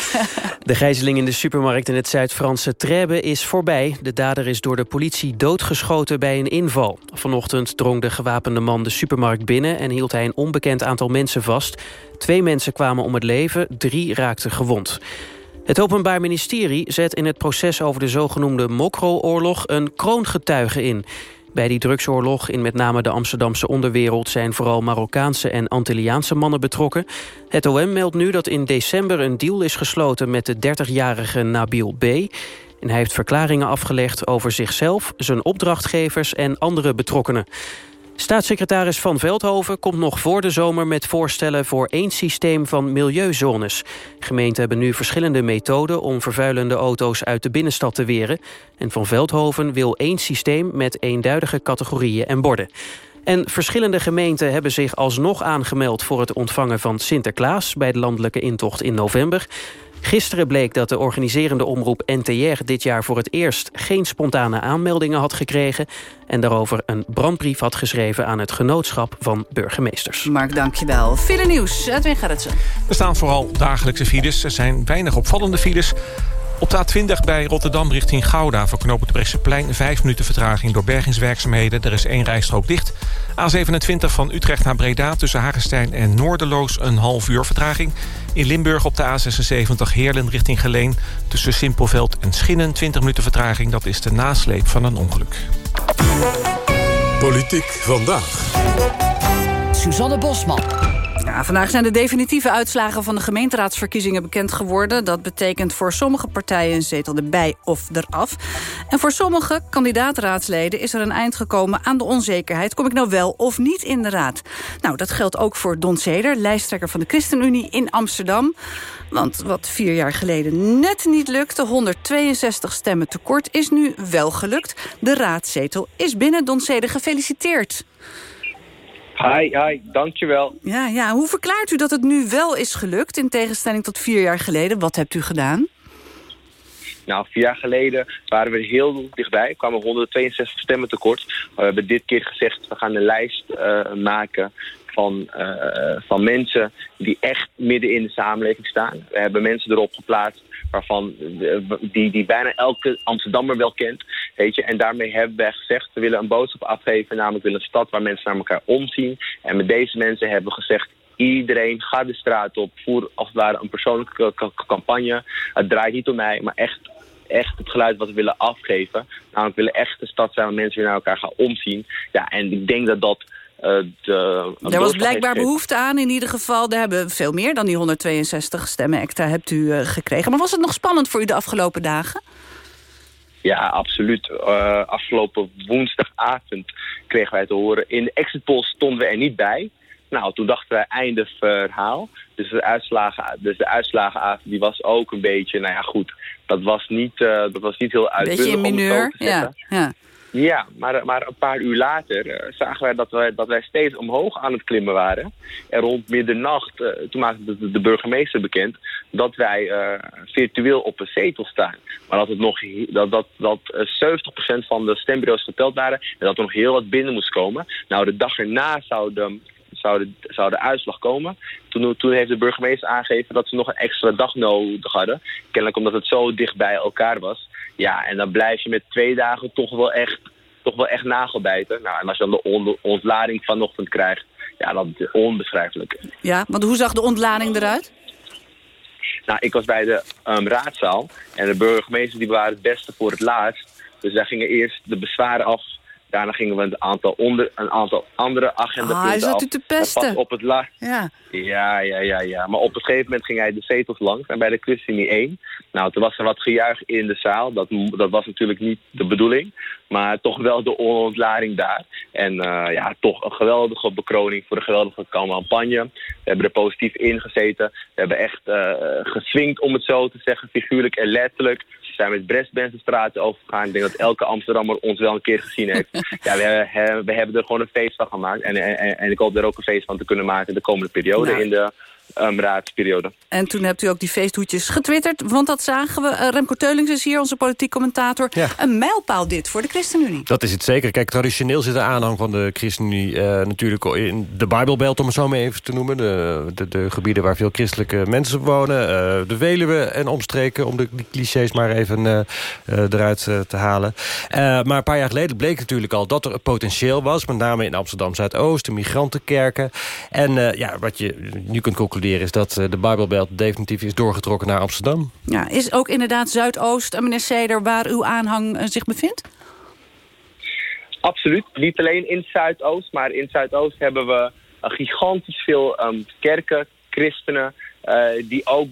De gijzeling in de supermarkt in het Zuid-Franse Trèbes is voorbij. De dader is door de politie doodgeschoten bij een inval. Vanochtend drong de gewapende man de supermarkt binnen... en hield hij een onbekend aantal mensen vast. Twee mensen kwamen om het leven, drie raakten gewond. Het Openbaar Ministerie zet in het proces over de zogenoemde Mokro-oorlog een kroongetuige in. Bij die drugsoorlog in met name de Amsterdamse onderwereld... zijn vooral Marokkaanse en Antilliaanse mannen betrokken. Het OM meldt nu dat in december een deal is gesloten... met de 30-jarige Nabil B. En hij heeft verklaringen afgelegd over zichzelf, zijn opdrachtgevers... en andere betrokkenen. Staatssecretaris Van Veldhoven komt nog voor de zomer met voorstellen voor één systeem van milieuzones. Gemeenten hebben nu verschillende methoden om vervuilende auto's uit de binnenstad te weren. En Van Veldhoven wil één systeem met eenduidige categorieën en borden. En verschillende gemeenten hebben zich alsnog aangemeld voor het ontvangen van Sinterklaas bij de landelijke intocht in november. Gisteren bleek dat de organiserende omroep NTR dit jaar voor het eerst geen spontane aanmeldingen had gekregen en daarover een brandbrief had geschreven aan het genootschap van burgemeesters. Mark, dankjewel. File nieuws, Edwin Gerritsen. Er staan vooral dagelijkse files. Er zijn weinig opvallende files. Op de A20 bij Rotterdam richting Gouda... voor knopen de Bresseplein 5 minuten vertraging door bergingswerkzaamheden. Er is één rijstrook dicht. A27 van Utrecht naar Breda tussen Hagestein en Noorderloos... een half uur vertraging. In Limburg op de A76 Heerlen richting Geleen... tussen Simpelveld en Schinnen 20 minuten vertraging. Dat is de nasleep van een ongeluk. Politiek vandaag. Suzanne Bosman. Vandaag zijn de definitieve uitslagen van de gemeenteraadsverkiezingen bekend geworden. Dat betekent voor sommige partijen een zetel erbij of eraf. En voor sommige kandidaatraadsleden is er een eind gekomen aan de onzekerheid. Kom ik nou wel of niet in de raad? Nou, dat geldt ook voor Don Seder, lijsttrekker van de ChristenUnie in Amsterdam. Want wat vier jaar geleden net niet lukte, 162 stemmen tekort, is nu wel gelukt. De raadzetel is binnen. Don Seder, gefeliciteerd. Hi, hi, dankjewel. Ja, ja, hoe verklaart u dat het nu wel is gelukt... in tegenstelling tot vier jaar geleden? Wat hebt u gedaan? Nou, vier jaar geleden waren we heel dichtbij. Er kwamen 162 stemmen tekort. We hebben dit keer gezegd, we gaan een lijst uh, maken van, uh, van mensen die echt midden in de samenleving staan. We hebben mensen erop geplaatst waarvan die, die bijna elke Amsterdammer wel kent. Weet je? En daarmee hebben wij gezegd, we willen een boodschap afgeven, namelijk willen een stad waar mensen naar elkaar omzien. En met deze mensen hebben we gezegd, Iedereen gaat de straat op, voer als het ware een persoonlijke campagne. Het draait niet om mij, maar echt echt het geluid wat we willen afgeven. Namelijk, willen echt de stad zijn waar mensen weer naar elkaar gaan omzien. Ja, en ik denk dat dat de... Er was blijkbaar behoefte aan in ieder geval. Er hebben veel meer dan die 162 stemmen extra hebt u uh, gekregen. Maar was het nog spannend voor u de afgelopen dagen? Ja, absoluut. Uh, afgelopen woensdagavond kregen wij te horen... in de exit poll stonden we er niet bij... Nou, toen dachten wij einde verhaal. Dus de, uitslagen, dus de uitslagenavond die was ook een beetje, nou ja goed, dat was niet, uh, dat was niet heel uitbundig. Beetje in mineur, ja, ja. Ja, maar, maar een paar uur later uh, zagen wij dat, wij dat wij steeds omhoog aan het klimmen waren. En rond middernacht, uh, toen maakte de, burgemeester bekend dat wij uh, virtueel op een zetel staan. Maar dat, het nog, dat, dat, dat 70% van de stembureaus geteld waren en dat er nog heel wat binnen moest komen. Nou, de dag erna zou de zou de, zou de uitslag komen. Toen, toen heeft de burgemeester aangegeven dat ze nog een extra dag nodig hadden. Kennelijk omdat het zo dicht bij elkaar was. Ja, en dan blijf je met twee dagen toch wel echt, toch wel echt nagelbijten. Nou, en als je dan de on ontlading vanochtend krijgt, ja, dat is onbeschrijfelijk. Ja, want hoe zag de ontlading eruit? Nou, ik was bij de um, raadzaal en de burgemeester die waren het beste voor het laatst. Dus daar gingen eerst de bezwaren af Daarna gingen we een aantal, onder, een aantal andere agendapunten ah, hij zat u te pesten. Op het la ja. ja, ja, ja, ja. Maar op een gegeven moment ging hij de zetels langs. En bij de ChristenUnie 1, nou, toen was er wat gejuich in de zaal. Dat, dat was natuurlijk niet de bedoeling. Maar toch wel de ontlading daar. En uh, ja, toch een geweldige bekroning voor een geweldige campagne. We hebben er positief in gezeten. We hebben echt uh, geswingd, om het zo te zeggen, figuurlijk en letterlijk. We zijn met Brestbands de straten overgegaan. Ik denk dat elke Amsterdammer ons wel een keer gezien heeft. Ja, we, we, hebben er gewoon een feest van gemaakt. En, en, en ik hoop er ook een feest van te kunnen maken de komende periode in de um, raadsperiode. En toen hebt u ook die feesthoedjes getwitterd, want dat zagen we. Uh, Remco Teulings is hier, onze politiek commentator. Ja. Een mijlpaal dit voor de ChristenUnie. Dat is het zeker. Kijk, traditioneel zit de aanhang van de ChristenUnie uh, natuurlijk in de Bijbelbelt, om het zo maar even te noemen. De, de, de gebieden waar veel christelijke mensen wonen. Uh, de Weluwe en omstreken, om de die clichés maar even eruit te halen. maar een paar jaar geleden bleek natuurlijk al dat er potentieel was. Met name in Amsterdam-Zuidoost, de migrantenkerken. En ja, wat je nu kunt concluderen is dat eh, de Bijbelbelt definitief is doorgetrokken naar Amsterdam. Ja, is ook inderdaad Zuidoost, meneer Seder, waar uw aanhang eh, zich bevindt? Absoluut. Niet alleen in Zuidoost, maar in Zuidoost hebben we gigantisch veel ehm, kerken, christenen, uh, die ook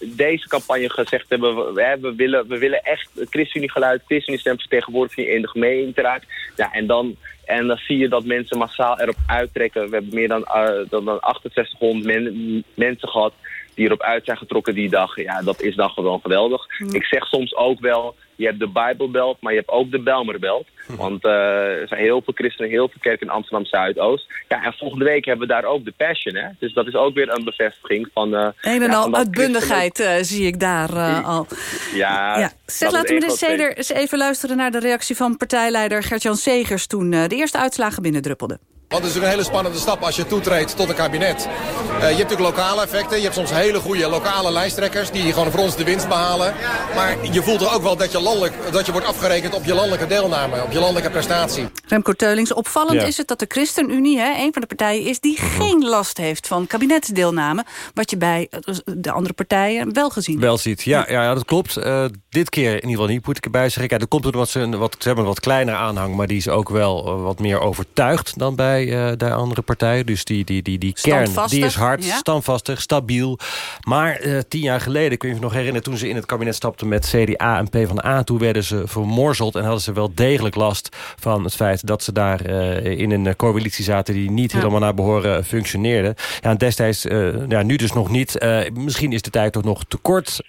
deze campagne gezegd hebben, we, we, willen, we willen echt het ChristenUnie-geluid, ChristenUnie-stem vertegenwoordigen in de gemeenteraad. Ja, en dan, en dan zie je dat mensen massaal erop uittrekken. We hebben meer dan, uh, dan, dan 6800 mensen gehad die erop uit zijn getrokken die dag. Ja, dat is dan gewoon geweldig. Ik zeg soms ook wel, je hebt de Bijbelbelt, maar je hebt ook de Belmerbelt. Want uh, er zijn heel veel christenen, heel veel kerken in Amsterdam Zuidoost. Ja, en volgende week hebben we daar ook de Passion. Hè? Dus dat is ook weer een bevestiging van. Uh, een en al uitbundigheid uh, zie ik daar uh, al. Ja. ja. Zeg, laten we Seder eens even luisteren naar de reactie van partijleider Gert-Jan Segers toen de eerste uitslagen binnendruppelden. Want het is een hele spannende stap als je toetreedt tot een kabinet. Uh, je hebt natuurlijk lokale effecten. Je hebt soms hele goede lokale lijsttrekkers die gewoon voor ons de winst behalen. Maar je voelt er ook wel dat je, landelijk, dat je wordt afgerekend op je landelijke deelname, op je landelijke prestatie. Remco Teulings, opvallend is het dat de ChristenUnie, hè, een van de partijen is die mhm. geen last heeft van kabinetsdeelname. Wat je bij eh, de andere partijen wel gezien Wel ziet, ja, ja. ja dat klopt. Uh, dit keer in ieder geval niet, moet ik erbij zeggen. Kijk, er komt wat ze, wat, ze hebben een wat kleiner aanhang, maar die is ook wel wat meer overtuigd dan bij bij uh, de andere partijen. Dus die, die, die, die kern die is hard, ja. standvastig, stabiel. Maar uh, tien jaar geleden, kun je je nog herinneren... toen ze in het kabinet stapten met CDA en PvdA... toen werden ze vermorzeld en hadden ze wel degelijk last van het feit... dat ze daar uh, in een coalitie zaten die niet ja. helemaal naar behoren functioneerde. Ja, en destijds, ja, nu dus nog niet. misschien is de tijd toch nog te kort.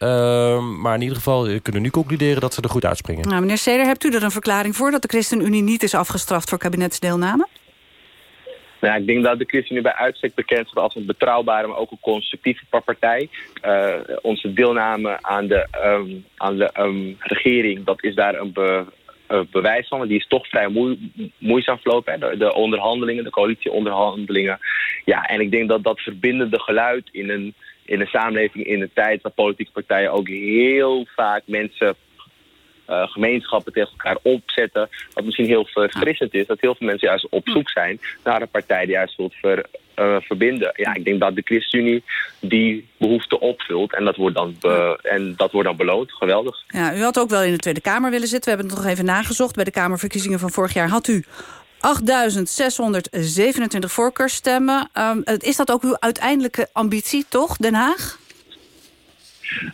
maar in ieder geval we kunnen nu concluderen dat ze er goed uitspringen. Nou, meneer Seder, hebt u er een verklaring voor... dat de ChristenUnie niet is afgestraft voor kabinetsdeelname? Nou, ik denk dat de ChristenUnie bij uitstek bekend staat als een betrouwbare, maar ook een constructieve partij. Uh, onze deelname aan de, um, aan de um, regering, dat is daar een be, bewijs van. Die is toch vrij moe, moeizaam verlopen. De, de, onderhandelingen, de coalitieonderhandelingen. Ja, en ik denk dat dat verbindende geluid in een, in een samenleving in een tijd waar politieke partijen ook heel vaak mensen gemeenschappen tegen elkaar opzetten. Wat misschien heel verfrissend is. Dat heel veel mensen juist op zoek zijn naar een partij die juist wilt ver, verbinden. Ja, ik denk dat de ChristenUnie die behoefte opvult. En dat wordt dan, en dat wordt dan beloond. Geweldig. Ja, u had ook wel in de Tweede Kamer willen zitten. We hebben het nog even nagezocht. Bij de Kamerverkiezingen van vorig jaar had u 8.627 voorkeurstemmen. Um, is dat ook uw uiteindelijke ambitie, toch, Den Haag?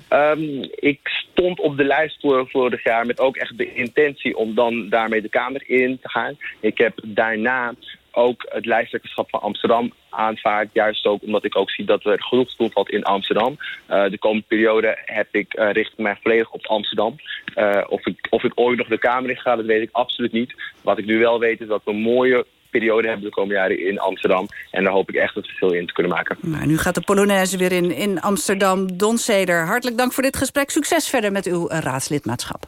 Um, ik stond op de lijst voor vorig jaar met ook echt de intentie om dan daarmee de Kamer in te gaan. Ik heb daarna ook het lijsttrekkerschap van Amsterdam aanvaard. Juist ook omdat ik ook zie dat er genoeg stoel valt in Amsterdam. Uh, de komende periode heb ik uh, richting mij volledig op Amsterdam. Uh, of, ik, of ik ooit nog de Kamer in ga, dat weet ik absoluut niet. Wat ik nu wel weet is dat we mooie periode hebben de komende jaren in Amsterdam. En daar hoop ik echt het verschil in te kunnen maken. Nu gaat de Polonaise weer in, in Amsterdam. Don Seder, hartelijk dank voor dit gesprek. Succes verder met uw raadslidmaatschap.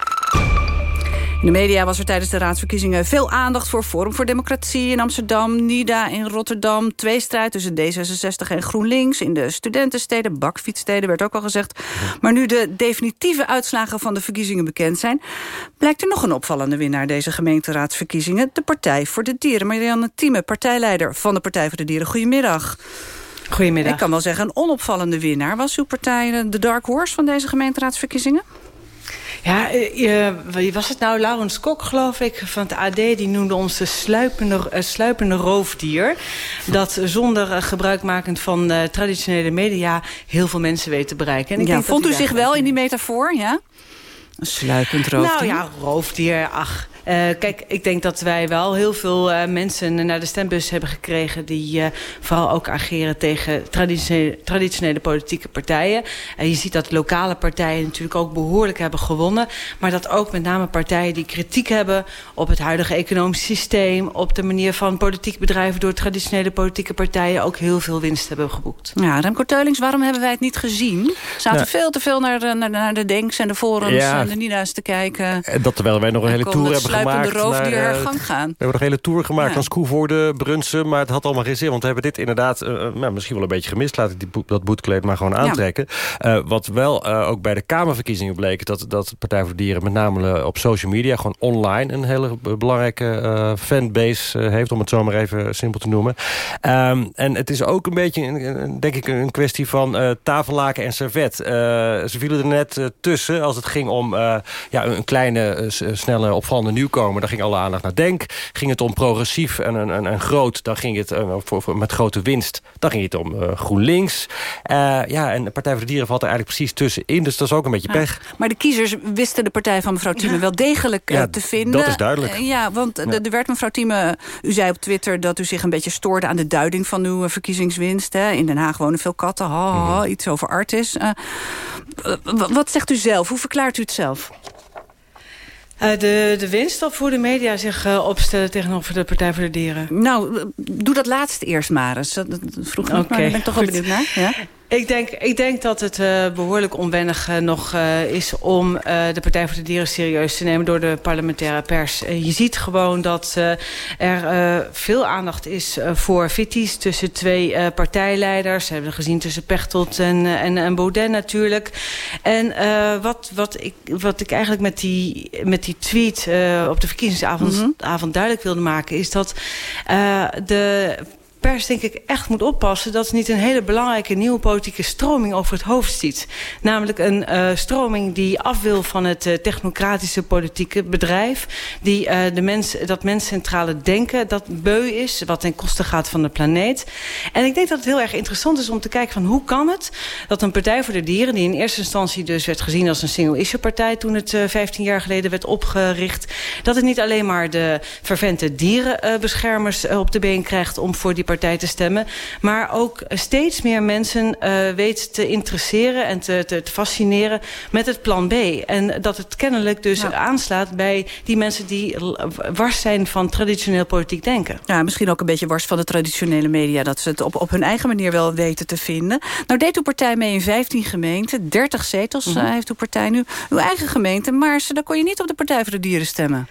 In de media was er tijdens de raadsverkiezingen veel aandacht voor Forum voor Democratie in Amsterdam, NIDA in Rotterdam, tweestrijd tussen D66 en GroenLinks. In de studentensteden, bakfietssteden werd ook al gezegd. Maar nu de definitieve uitslagen van de verkiezingen bekend zijn, blijkt er nog een opvallende winnaar deze gemeenteraadsverkiezingen, de Partij voor de Dieren. Marianne Thieme, partijleider van de Partij voor de Dieren. Goedemiddag. Goedemiddag. Ik kan wel zeggen een onopvallende winnaar. Was uw partij de dark horse van deze gemeenteraadsverkiezingen? Ja, uh, wie was het nou? Laurens Kok, geloof ik, van het AD... die noemde ons de sluipende, uh, sluipende roofdier. Dat zonder gebruikmakend van traditionele media... heel veel mensen weet te bereiken. En ik ja, denk vond u zich wel in die metafoor, ja? Een sluipend roofdier? Nou ja, roofdier, ach... Uh, kijk, ik denk dat wij wel heel veel uh, mensen naar de stembus hebben gekregen... die uh, vooral ook ageren tegen traditionele, traditionele politieke partijen. je ziet dat lokale partijen natuurlijk ook behoorlijk hebben gewonnen. Maar dat ook met name partijen die kritiek hebben... op het huidige economisch systeem... op de manier van politiek bedrijven door traditionele politieke partijen... ook heel veel winst hebben geboekt. Ja, Remco Teulings, waarom hebben wij het niet gezien? Zaten nou, veel te veel naar de, naar, naar de Denks en de Forums ja, en de Nida's te kijken. Dat terwijl wij nog een hele tour hebben sluipende roofdier haar gang gaan. We hebben nog een hele tour gemaakt als Koevoorde, Brunsen. Maar het had allemaal geen zin. Want we hebben dit inderdaad uh, nou, misschien wel een beetje gemist. Laat ik die, dat boetkleed maar gewoon aantrekken. Uh, wat wel uh, ook bij de Kamerverkiezingen bleek... dat, dat de Partij voor de Dieren met name op social media... gewoon online een hele belangrijke fanbase heeft. Om het zo maar even simpel te noemen. Um, en het is ook een beetje, denk ik, een kwestie van tafellaken en servet. ze vielen er net tussen als het ging om ja, een kleine, snelle, opvallende nieuwkomer ging alle aandacht naar Denk. Ging het om progressief en, en, en, groot, dan ging het uh, voor, voor, met grote winst. Dan ging het om uh, GroenLinks. Uh, ja, en de Partij voor de Dieren valt er eigenlijk precies tussenin. Dus dat is ook een beetje pech. Ja, maar de kiezers wisten de partij van mevrouw Thieme ja. wel degelijk ja, te vinden. Dat is duidelijk. ja, want er werd mevrouw Thieme... U zei op Twitter dat u zich een beetje stoorde aan de duiding van uw verkiezingswinst. Hè. In Den Haag wonen veel katten. Ha, ha, ha, mm. Iets over Artis. wat zegt u zelf? Hoe verklaart u het zelf? Uh, de, de winst voor de media zich uh, opstellen tegenover de Partij voor de Dieren? Nou, doe dat laatste eerst maar eens. Dat vroeg ik okay, maar, daar ben ik toch wel benieuwd naar. Ja? Ik denk, ik denk dat het uh, behoorlijk onwennig uh, nog uh, is om de Partij voor de Dieren serieus te nemen door de parlementaire pers. je ziet gewoon dat er veel aandacht is voor fitties tussen twee partijleiders. We hebben gezien tussen Pechtold en, en, en Baudet natuurlijk. En wat, wat, ik, wat ik eigenlijk met die, met die tweet op de verkiezingsavond mm -hmm. avond duidelijk wilde maken... is dat de pers denk ik echt moet oppassen... dat ze niet een hele belangrijke nieuwe politieke stroming over het hoofd ziet. Namelijk een uh, stroming die af wil van het uh, technocratische politieke bedrijf. Die uh, de mens, dat menscentrale denken dat beu is. Wat ten koste gaat van de planeet. En ik denk dat het heel erg interessant is om te kijken van hoe kan het... dat een Partij voor de Dieren, die in eerste instantie dus werd gezien als een single-issue partij... toen het 15 jaar geleden werd opgericht... dat het niet alleen maar de vervente dierenbeschermers op de been krijgt... om voor die partij te stemmen. Maar ook steeds meer mensen uh, weet te interesseren en te, te, te, fascineren met het plan B. En dat het kennelijk dus ja. aanslaat bij die mensen die wars zijn van traditioneel politiek denken. Ja, misschien ook een beetje wars van de traditionele media. Dat ze het op, op hun eigen manier wel weten te vinden. Nou deed uw partij mee in 15 gemeenten. 30 zetels mm -hmm. uh, heeft uw partij nu. Uw eigen gemeente. Maar daar kon je niet op de Partij voor de Dieren stemmen.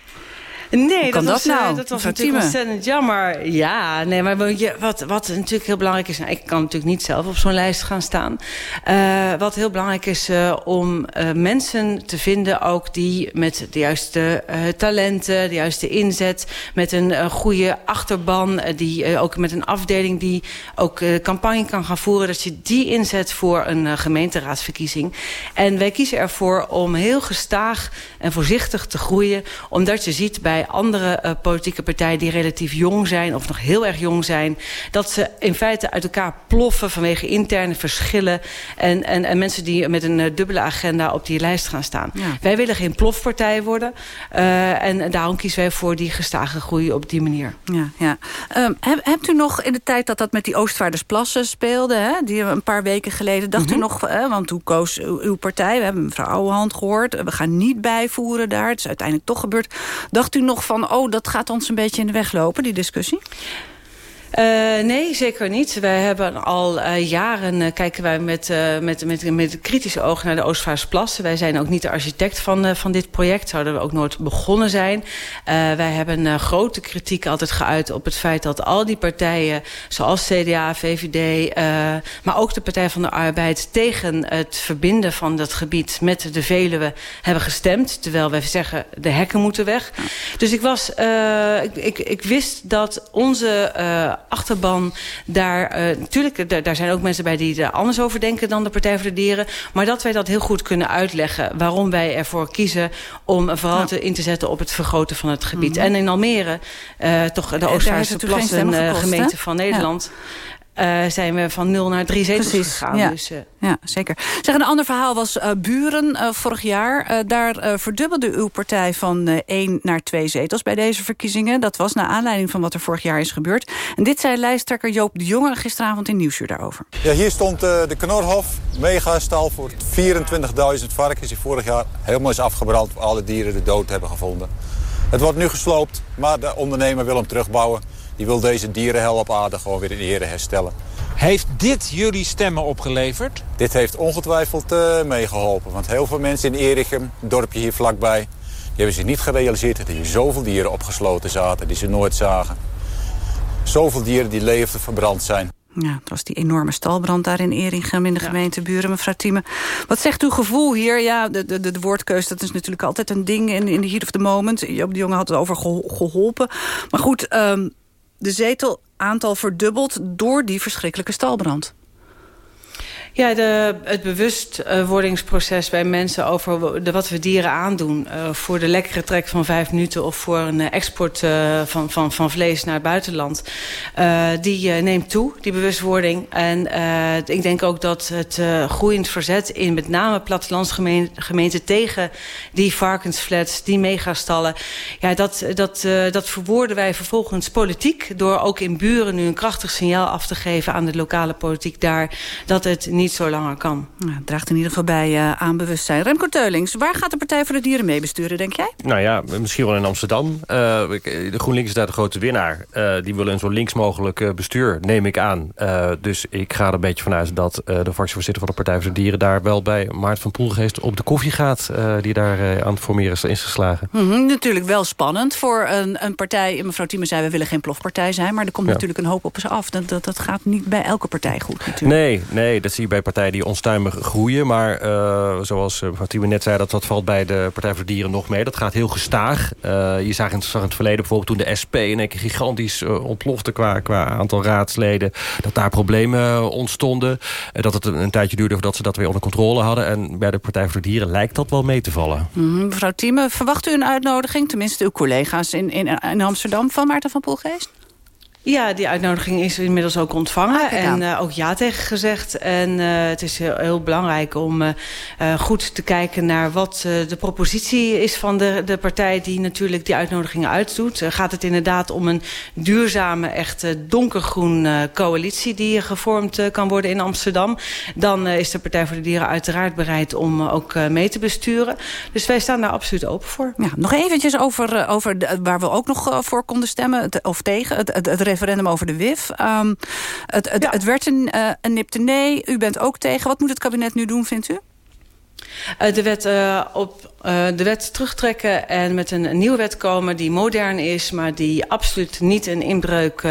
Nee, dat, dat was, nou, uh, dat was natuurlijk ontzettend jammer. Ja, nee, maar je, wat, wat natuurlijk heel belangrijk is... Nou, ik kan natuurlijk niet zelf op zo'n lijst gaan staan. Uh, wat heel belangrijk is uh, om mensen te vinden... ook die met de juiste talenten, de juiste inzet... met een goede achterban, die ook met een afdeling... die ook campagne kan gaan voeren... dat je die inzet voor een gemeenteraadsverkiezing. En wij kiezen ervoor om heel gestaag en voorzichtig te groeien... omdat je ziet bij andere uh, politieke partijen die relatief jong zijn... of nog heel erg jong zijn... dat ze in feite uit elkaar ploffen vanwege interne verschillen... en, en, en mensen die met een uh, dubbele agenda op die lijst gaan staan. Ja. Wij willen geen plofpartij worden. Uh, en daarom kiezen wij voor die gestage groei op die manier. Ja, ja. Um, heb, hebt u nog in de tijd dat dat met die Oostvaardersplassen speelde... Hè, die een paar weken geleden, dacht mm -hmm. u nog... want toen koos uw, uw partij, we hebben mevrouw Ouwehand gehoord... we gaan niet bijvoeren daar, het is uiteindelijk toch gebeurd... dacht u nog van, oh, dat gaat ons een beetje in de weg lopen, die discussie? Uh, nee, zeker niet. Wij hebben al uh, jaren uh, kijken wij met, met, met, met kritische ogen naar de Oostvaardersplassen. Wij zijn ook niet de architect van, van dit project. Zouden we ook nooit begonnen zijn. wij hebben grote kritiek altijd geuit op het feit dat al die partijen... zoals CDA, VVD, maar ook de Partij van de Arbeid... tegen het verbinden van dat gebied met de Veluwe hebben gestemd. Terwijl wij zeggen, de hekken moeten weg. Dus ik, was, ik, ik, ik wist dat onze achterban daar... Uh, natuurlijk, daar, daar zijn ook mensen bij die er anders over denken... dan de Partij voor de Dieren. Maar dat wij dat heel goed kunnen uitleggen... waarom wij ervoor kiezen om vooral te, in te zetten... op het vergroten van het gebied. Mm -hmm. En in Almere, uh, toch de Oostvaarse Plassen, uh, gemeente van Nederland... Ja. Uh, zijn we van 0 naar 3 zetels Precies, gegaan. Ja, dus, uh, ja zeker. Zeg, een ander verhaal was uh, Buren vorig jaar. daar verdubbelde uw partij van 1 naar 2 zetels bij deze verkiezingen. Dat was naar aanleiding van wat er vorig jaar is gebeurd. En dit zei lijsttrekker Joop de Jonge gisteravond in Nieuwsuur daarover. Ja, hier stond de Knorhof, megastal voor 24.000 varkens... die vorig jaar helemaal is afgebrand, alle dieren de dood hebben gevonden. Het wordt nu gesloopt, maar de ondernemer wil hem terugbouwen... Die wil deze dierenhel op aarde gewoon weer in ere herstellen. Heeft dit jullie stemmen opgeleverd? Dit heeft ongetwijfeld uh, meegeholpen. Want heel veel mensen in Erichem, een dorpje hier vlakbij... die hebben zich niet gerealiseerd dat hier zoveel dieren opgesloten zaten... die ze nooit zagen. Zoveel dieren die levend verbrand zijn. Ja, het was die enorme stalbrand daar in Eringem in de ja. gemeente Buren, mevrouw Thieme. Wat zegt uw gevoel hier? Ja, de, de, de woordkeus, dat is natuurlijk altijd een ding in, in de heat of the moment. Joop de Jonge had het over geholpen. Maar goed, um, de zetelaantal verdubbeld door die verschrikkelijke stalbrand. Ja, de, het bewustwordingsproces bij mensen over wat we dieren aandoen... Uh, voor de lekkere trek van vijf minuten... of voor een uh, export uh, van, van, van vlees naar het buitenland... die neemt toe, die bewustwording. En ik denk ook dat het groeiend verzet... in met name plattelandsgemeenten tegen die varkensflats... die megastallen, ja, dat, dat, dat verwoorden wij vervolgens politiek... door ook in Buren nu een krachtig signaal af te geven... aan de lokale politiek daar, dat het niet niet zo langer kan. Ja, het draagt in ieder geval bij uh, aan bewustzijn. Remco Teulings, waar gaat de Partij voor de Dieren mee besturen, denk jij? Nou ja, misschien wel in Amsterdam. Uh, de GroenLinks is daar de grote winnaar. Uh, die willen een zo links mogelijk bestuur, neem ik aan. dus ik ga er een beetje vanuit dat de fractievoorzitter van de Partij voor de Dieren... daar wel bij Maart van Poelgeest op de koffie gaat... die daar aan het formeren is ingeslagen. Mm -hmm, natuurlijk wel spannend voor een, een partij. Mevrouw Thieme zei, we willen geen plofpartij zijn... maar er komt ja. natuurlijk een hoop op ze af. Dat, dat, dat gaat niet bij elke partij goed natuurlijk. Nee, nee dat zie je bij partijen die onstuimig groeien. Maar uh, zoals uh, Fatima net zei, dat, dat valt bij de Partij voor de Dieren nog mee. Dat gaat heel gestaag. Uh, je zag in, in het verleden bijvoorbeeld toen de SP in één keer gigantisch ontplofte qua, qua aantal raadsleden. Dat daar problemen ontstonden. dat het een, een, tijdje duurde voordat ze dat weer onder controle hadden. En bij de Partij voor de Dieren lijkt dat wel mee te vallen. Mm, mevrouw Thieme, verwacht u een uitnodiging? Tenminste uw collega's in, in, in Amsterdam van Maarten van Poelgeest? Ja, die uitnodiging is inmiddels ook ontvangen ah, en uh, ook ja tegen gezegd. En uh, het is heel, heel belangrijk om uh, goed te kijken naar wat de propositie is van de, de partij die natuurlijk die uitnodigingen uitdoet. gaat het inderdaad om een duurzame, echt donkergroen coalitie die gevormd kan worden in Amsterdam. Dan is de Partij voor de Dieren uiteraard bereid om ook mee te besturen. Dus wij staan daar absoluut open voor. Ja, nog eventjes over, over de, waar we ook nog voor konden stemmen, of tegen, het, het, het referendum over de WIF. Um, het, het, ja. het, werd een, uh, een nipte nee. U bent ook tegen. Wat moet het kabinet nu doen, vindt u? Uh, de wet uh, op uh, de wet terugtrekken en met een, nieuwe wet komen die modern is... maar die absoluut niet een inbreuk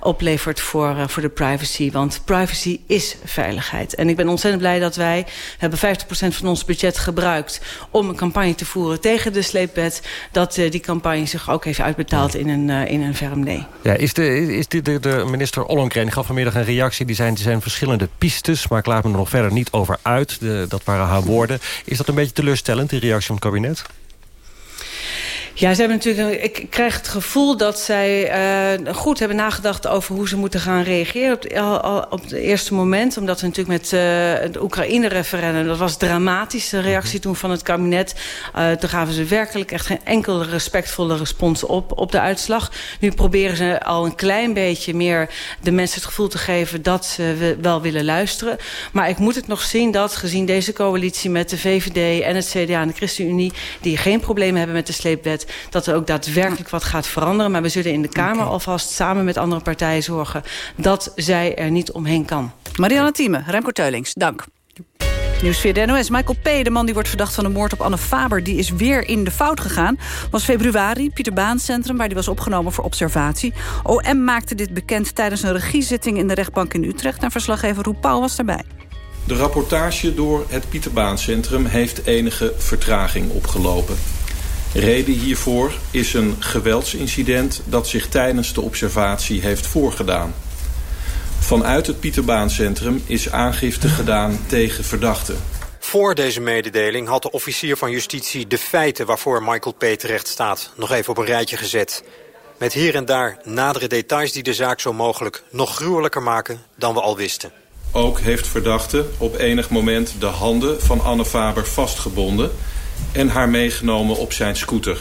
oplevert voor, voor de privacy. Want privacy is veiligheid. En ik ben ontzettend blij dat wij hebben 50% van ons budget gebruikt... om een campagne te voeren tegen de sleepwet. Dat die campagne zich ook heeft uitbetaald in een, in een ferm nee. Ja, is de, is de, de, de minister Ollongren gaf vanmiddag een reactie. Die zijn, die zijn verschillende pistes, maar ik laat me er nog verder niet over uit. De, dat waren haar woorden. Is dat een beetje teleurstellend, die reactie van het kabinet? Ja, ze hebben natuurlijk. Ik krijg het gevoel dat zij uh, goed hebben nagedacht over hoe ze moeten gaan reageren op, op het eerste moment. Omdat we natuurlijk met uh, het Oekraïne-referendum, dat was dramatisch, de reactie toen van het kabinet. Toen gaven ze werkelijk echt geen enkele respectvolle respons op, op de uitslag. Nu proberen ze al een klein beetje meer de mensen het gevoel te geven dat ze wel willen luisteren. Maar ik moet het nog zien dat, gezien deze coalitie met de VVD en het CDA en de ChristenUnie, die geen problemen hebben met de sleepwet dat er ook daadwerkelijk wat gaat veranderen. Maar we zullen in de Kamer okay. alvast samen met andere partijen zorgen... dat zij er niet omheen kan. Marianne Thieme, Remco Teulings, dank. Nieuws via de NOS. Michael P., de man die wordt verdacht van de moord op Anne Faber... die is weer in de fout gegaan. was februari, Pieter Baan Centrum, waar die was opgenomen voor observatie. OM maakte dit bekend tijdens een regiezitting in de rechtbank in Utrecht... en verslaggever Roep Pauw was daarbij. De rapportage door het Pieter Baan Centrum heeft enige vertraging opgelopen. Reden hiervoor is een geweldsincident dat zich tijdens de observatie heeft voorgedaan. Vanuit het Pieterbaancentrum is aangifte gedaan tegen verdachten. Voor deze mededeling had de officier van justitie de feiten waarvoor Michael P. terecht staat nog even op een rijtje gezet. Met hier en daar nadere details die de zaak zo mogelijk nog gruwelijker maken dan we al wisten. Ook heeft verdachte op enig moment de handen van Anne Faber vastgebonden en haar meegenomen op zijn scooter.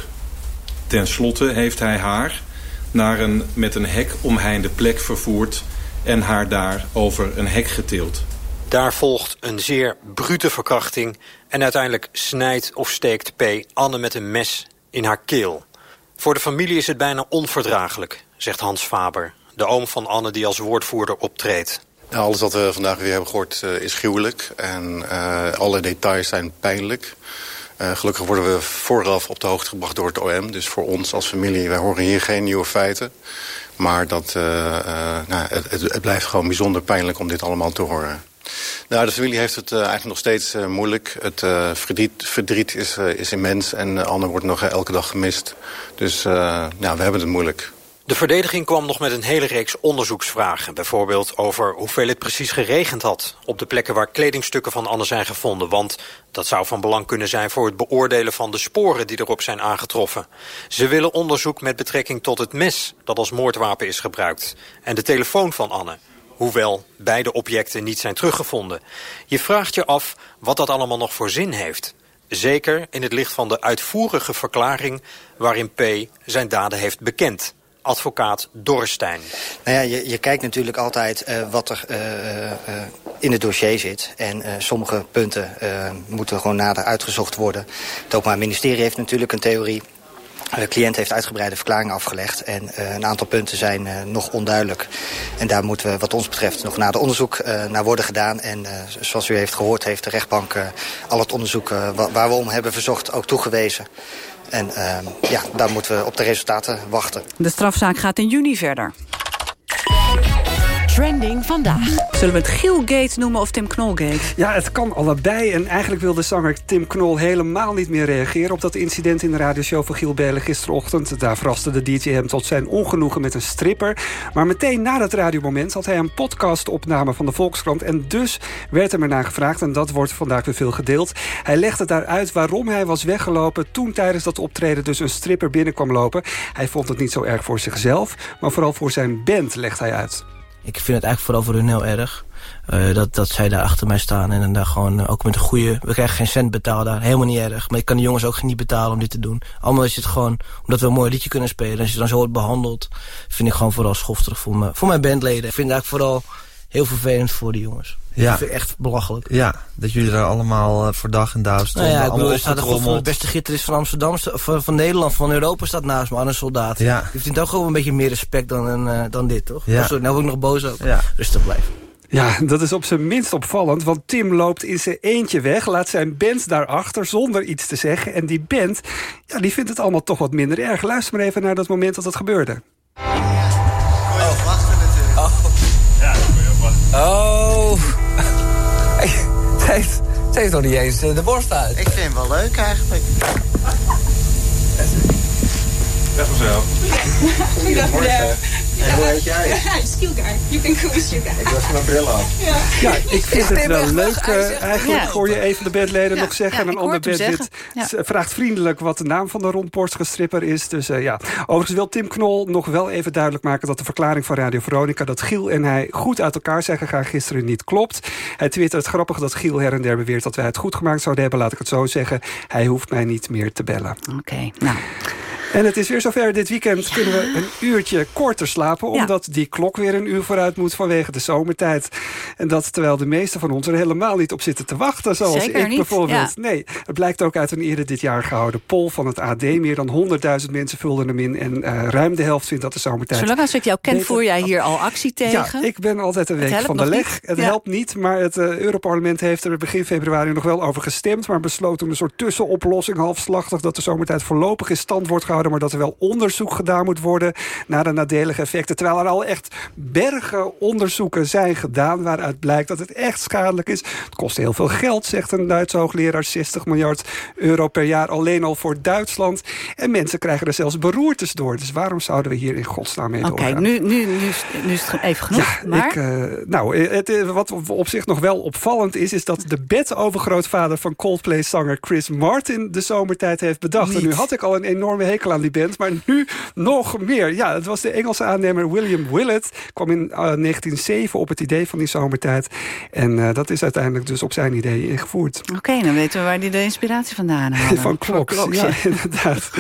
Ten slotte heeft hij haar naar een met een hek omheinde plek vervoerd... en haar daar over een hek getild. Daar volgt een zeer brute verkrachting... en uiteindelijk snijdt of steekt P. Anne met een mes in haar keel. Voor de familie is het bijna onverdraaglijk, zegt Hans Faber... de oom van Anne die als woordvoerder optreedt. Nou, alles wat we vandaag weer hebben gehoord uh, is gruwelijk. En uh, alle details zijn pijnlijk. Uh, gelukkig worden we vooraf op de hoogte gebracht door het OM. Dus voor ons als familie, wij horen hier geen nieuwe feiten. Maar dat, uh, uh, nou, het, het, blijft gewoon bijzonder pijnlijk om dit allemaal te horen. Nou, de familie heeft het eigenlijk nog steeds moeilijk. Het verdriet, is, is immens en Anne wordt nog elke dag gemist. Dus ja, we hebben het moeilijk. De verdediging kwam nog met een hele reeks onderzoeksvragen. Bijvoorbeeld over hoeveel het precies geregend had... op de plekken waar kledingstukken van Anne zijn gevonden. Want dat zou van belang kunnen zijn voor het beoordelen van de sporen... die erop zijn aangetroffen. Ze willen onderzoek met betrekking tot het mes... dat als moordwapen is gebruikt. En de telefoon van Anne. Hoewel beide objecten niet zijn teruggevonden. Je vraagt je af wat dat allemaal nog voor zin heeft. Zeker in het licht van de uitvoerige verklaring... waarin P. zijn daden heeft bekend advocaat Dorrestein. Nou ja, je, je kijkt natuurlijk altijd uh, wat er uh, uh, in het dossier zit. En sommige punten moeten gewoon nader uitgezocht worden. Het Openbaar Ministerie heeft natuurlijk een theorie. De cliënt heeft uitgebreide verklaringen afgelegd. En een aantal punten zijn nog onduidelijk. En daar moeten we wat ons betreft nog nader onderzoek naar worden gedaan. En zoals u heeft gehoord heeft de rechtbank al het onderzoek waar we om hebben verzocht ook toegewezen. En uh, ja, daar moeten we op de resultaten wachten. De strafzaak gaat in juni verder. Trending vandaag. Zullen we het Gielgate noemen of Tim Knolgate? Ja, het kan allebei. En eigenlijk wilde zanger Tim Knol helemaal niet meer reageren... op dat incident in de radioshow van Giel Belen gisterochtend. Daar verraste de DJ hem tot zijn ongenoegen met een stripper. Maar meteen na dat radiomoment had hij een podcastopname van de Volkskrant... en dus werd hem ernaar gevraagd en dat wordt vandaag weer veel gedeeld. Hij legde daaruit waarom hij was weggelopen... toen tijdens dat optreden dus een stripper binnenkwam lopen. Hij vond het niet zo erg voor zichzelf, maar vooral voor zijn band legt hij uit. Ik vind het eigenlijk vooral voor hun heel erg. Uh, dat, dat zij daar achter mij staan en dan daar gewoon uh, ook met een goede... We krijgen geen cent betaald daar, helemaal niet erg. Maar ik kan de jongens ook niet betalen om dit te doen. Allemaal is het gewoon omdat we een mooi liedje kunnen spelen. En als je dan zo wordt behandeld, vind ik gewoon vooral schofterig voor, me, voor mijn bandleden. Ik vind het eigenlijk vooral heel vervelend voor de jongens. Ja. Dat vind ik echt belachelijk. Ja, dat jullie daar allemaal uh, voor dag en dauw stonden. Nou ja, ik bedoel, er staat de beste gitarist van Amsterdam, van, van Nederland, van Europa staat naast me, Arne Soldaat. Ja. Die verdient ook gewoon een beetje meer respect dan, uh, dan dit, toch? Ja. Oh, sorry, nou word ik nog boos ook. Ja. Rustig blijven. Ja, dat is op zijn minst opvallend, want Tim loopt in zijn eentje weg... laat zijn band daarachter zonder iets te zeggen. En die band, ja, die vindt het allemaal toch wat minder erg. Luister maar even naar dat moment dat het gebeurde. Oh. het, heeft, het heeft nog niet eens eh, de borst uit. Ik vind het wel leuk eigenlijk. Dag mezelf. Goedemorgen. En hoe heet jij? You can Skilguy. Ik was mijn bril af. Ja, ik vind het wel leuk. Uh, eigenlijk hoor je een van de bedleden nog zeggen... en een ander bedlid vraagt vriendelijk wat de naam van de rondborstige stripper is. Dus uh, ja, overigens wil Tim Knol nog wel even duidelijk maken... dat de verklaring van Radio Veronica... dat Giel en hij goed uit elkaar zijn gegaan gisteren niet klopt. Hij twittert grappig dat Giel her en der beweert... dat wij het goed gemaakt zouden hebben, laat ik het zo zeggen. Hij hoeft mij niet meer te bellen. Oké, nou... En het is weer zover. Dit weekend kunnen we een uurtje korter slapen... omdat die klok weer een uur vooruit moet vanwege de zomertijd. En dat terwijl de meesten van ons er helemaal niet op zitten te wachten. Zoals Zeker ik niet, bijvoorbeeld. Nee, het blijkt ook uit een eerder dit jaar gehouden poll van het AD. Meer dan 100.000 mensen vulden hem in. En uh, ruim de helft vindt dat de zomertijd... Zolang als ik jou ken, voer jij hier al actie tegen? Ja, ik ben altijd een week van de leg. Het helpt niet, maar het uh, Europarlement heeft er begin februari nog wel over gestemd. Maar besloten een soort tussenoplossing, halfslachtig... dat de zomertijd voorlopig in stand wordt gehouden... maar dat er wel onder onderzoek gedaan moet worden naar de nadelige effecten. Terwijl er al echt bergen onderzoeken zijn gedaan waaruit blijkt dat het echt schadelijk is. Het kost heel veel geld, zegt een Duitse hoogleraar. 60 miljard euro per jaar alleen al voor Duitsland. En mensen krijgen er zelfs beroertes door. Dus waarom zouden we hier in godsnaam mee doorgaan? Oké, nu, nu, nu, nu, is het even genoeg. Ja, maar... ik, uh, nou, het, wat op zich nog wel opvallend is... is dat de bedovergrootvader van Coldplay-zanger Chris Martin... de zomertijd heeft bedacht. En nu had ik al een enorme hekel aan die band... maar nu nog meer. Ja, het was de Engelse aannemer William Willett. Kwam in 1907 op het idee van die zomertijd. En uh, dat is uiteindelijk dus op zijn idee ingevoerd. Oké, dan weten we waar hij de inspiratie vandaan haalde. Van Kloks, ja, ja, inderdaad.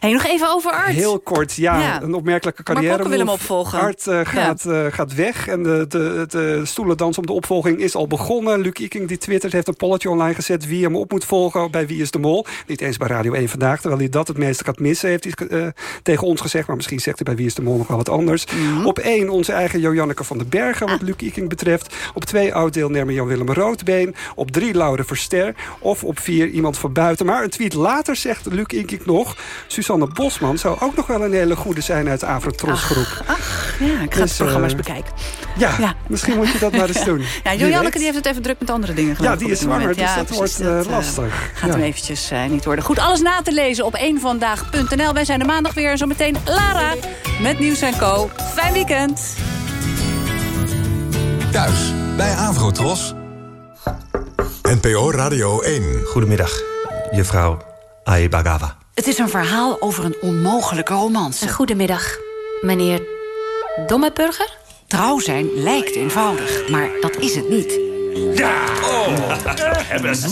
Hey, nog even over Art. Heel kort, ja, ja. een opmerkelijke carrière. Maar wil hem opvolgen. Art uh, gaat, ja. gaat weg en de, de, de stoelendans om de opvolging is al begonnen. Luc Iking die twittert, heeft een polletje online gezet... wie hem op moet volgen bij Wie is de Mol. Niet eens bij Radio 1 Vandaag, terwijl hij dat het meeste gaat missen... heeft hij tegen ons gezegd. Maar misschien zegt hij bij Wie is de Mol nog wel wat anders. Mhm. Op één onze eigen Joanneke van den Bergen, wat Luc Iking betreft. Op twee oud-deelnemer Jan-Willem Roodbeen. Op drie Laure Verster. Of op vier iemand van buiten. Maar een tweet later zegt Luc Iking nog... Susanne Bosman zou ook nog wel een hele goede zijn uit de Avrotros groep. Ach, ja, ik ga Dus, het programma's eh, bekijken. Ja, Ja. misschien moet je dat maar eens doen. Ja, weet. die heeft het even druk met andere dingen geloof Ja, die is zwanger, dus Ja, dat wordt, eh, eh, lastig. Gaat hem eventjes eh, niet worden. Goed, alles na te lezen op eenvandaag.nl. Wij zijn er maandag weer. en Zometeen Lara met Nieuws en Co. Fijn weekend. Thuis bij Avrotros. NPO Radio 1. Goedemiddag, juffrouw Aibagawa. Het is een verhaal over een onmogelijke romance. Goedemiddag, meneer Dommeburger? Trouw zijn lijkt eenvoudig, maar dat is het niet. Ja! Oh, hebbes.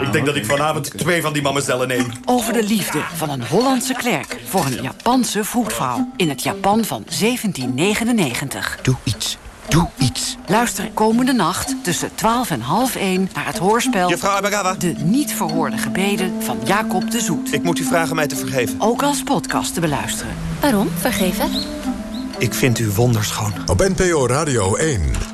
Ik denk dat ik vanavond twee van die mammezellen neem. Over de liefde van een Hollandse klerk voor een Japanse voetvrouw... in het Japan van 1799. Doe iets. Doe iets. Luister komende nacht tussen 12 en half 1 naar het hoorspel... Juffrouw Abagawa. De niet verhoorde gebeden van Jacob de Zoet. Ik moet u vragen mij te vergeven. Ook als podcast te beluisteren. Waarom? Vergeven? Ik vind u wonderschoon. Op NPO Radio 1.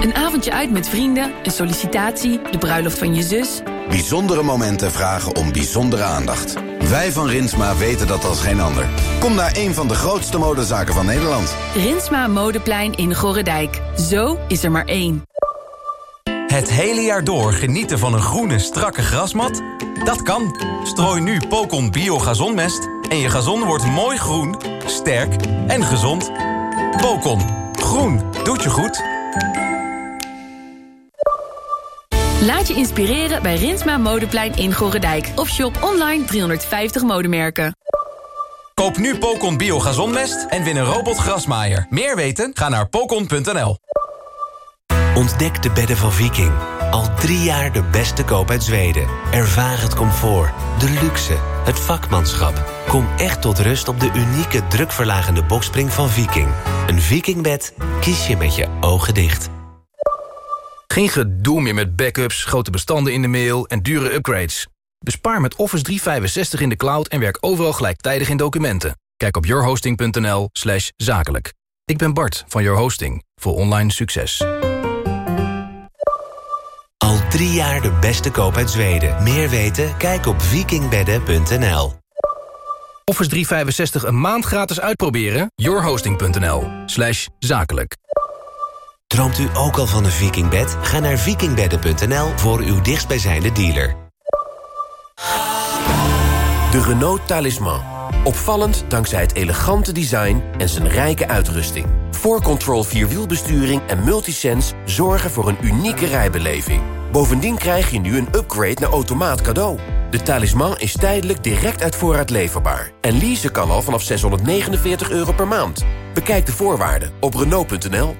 Een avondje uit met vrienden, een sollicitatie, de bruiloft van je zus. Bijzondere momenten vragen om bijzondere aandacht. Wij van Rinsma weten dat als geen ander. Kom naar een van de grootste modezaken van Nederland. Rinsma Modeplein in Gorredijk. Zo is er maar één. Het hele jaar door genieten van een groene, strakke grasmat? Dat kan. Strooi nu Pokon Bio Gazonmest en je gazon wordt mooi groen, sterk en gezond. Pokon. Groen. Doet je goed. Laat je inspireren bij Rinsma Modeplein in Gorredijk. Of shop online 350 modemerken. Koop nu Pokon Bio Gazonmest en win een robot grasmaaier. Meer weten? Ga naar pokon.nl. Ontdek de bedden van Viking. Al drie jaar de beste koop uit Zweden. Ervaar het comfort, de luxe, het vakmanschap. Kom echt tot rust op de unieke drukverlagende bokspring van Viking. Een Vikingbed kies je met je ogen dicht. Geen gedoe meer met backups, grote bestanden in de mail en dure upgrades. Bespaar met Office 365 in de cloud en werk overal gelijktijdig in documenten. Kijk op yourhosting.nl slash zakelijk. Ik ben Bart van Your Hosting voor online succes. Al drie jaar de beste koop uit Zweden. Meer weten? Kijk op vikingbedden.nl. Office 365 een maand gratis uitproberen? yourhosting.nl slash zakelijk. Droomt u ook al van een vikingbed? Ga naar vikingbedden.nl voor uw dichtstbijzijnde dealer. De Renault Talisman. Opvallend dankzij het elegante design en zijn rijke uitrusting. 4Control Vierwielbesturing en Multisense zorgen voor een unieke rijbeleving. Bovendien krijg je nu een upgrade naar automaat cadeau. De talisman is tijdelijk direct uit voorraad leverbaar. En leasen kan al vanaf 649 euro per maand. Bekijk de voorwaarden op Renault.nl.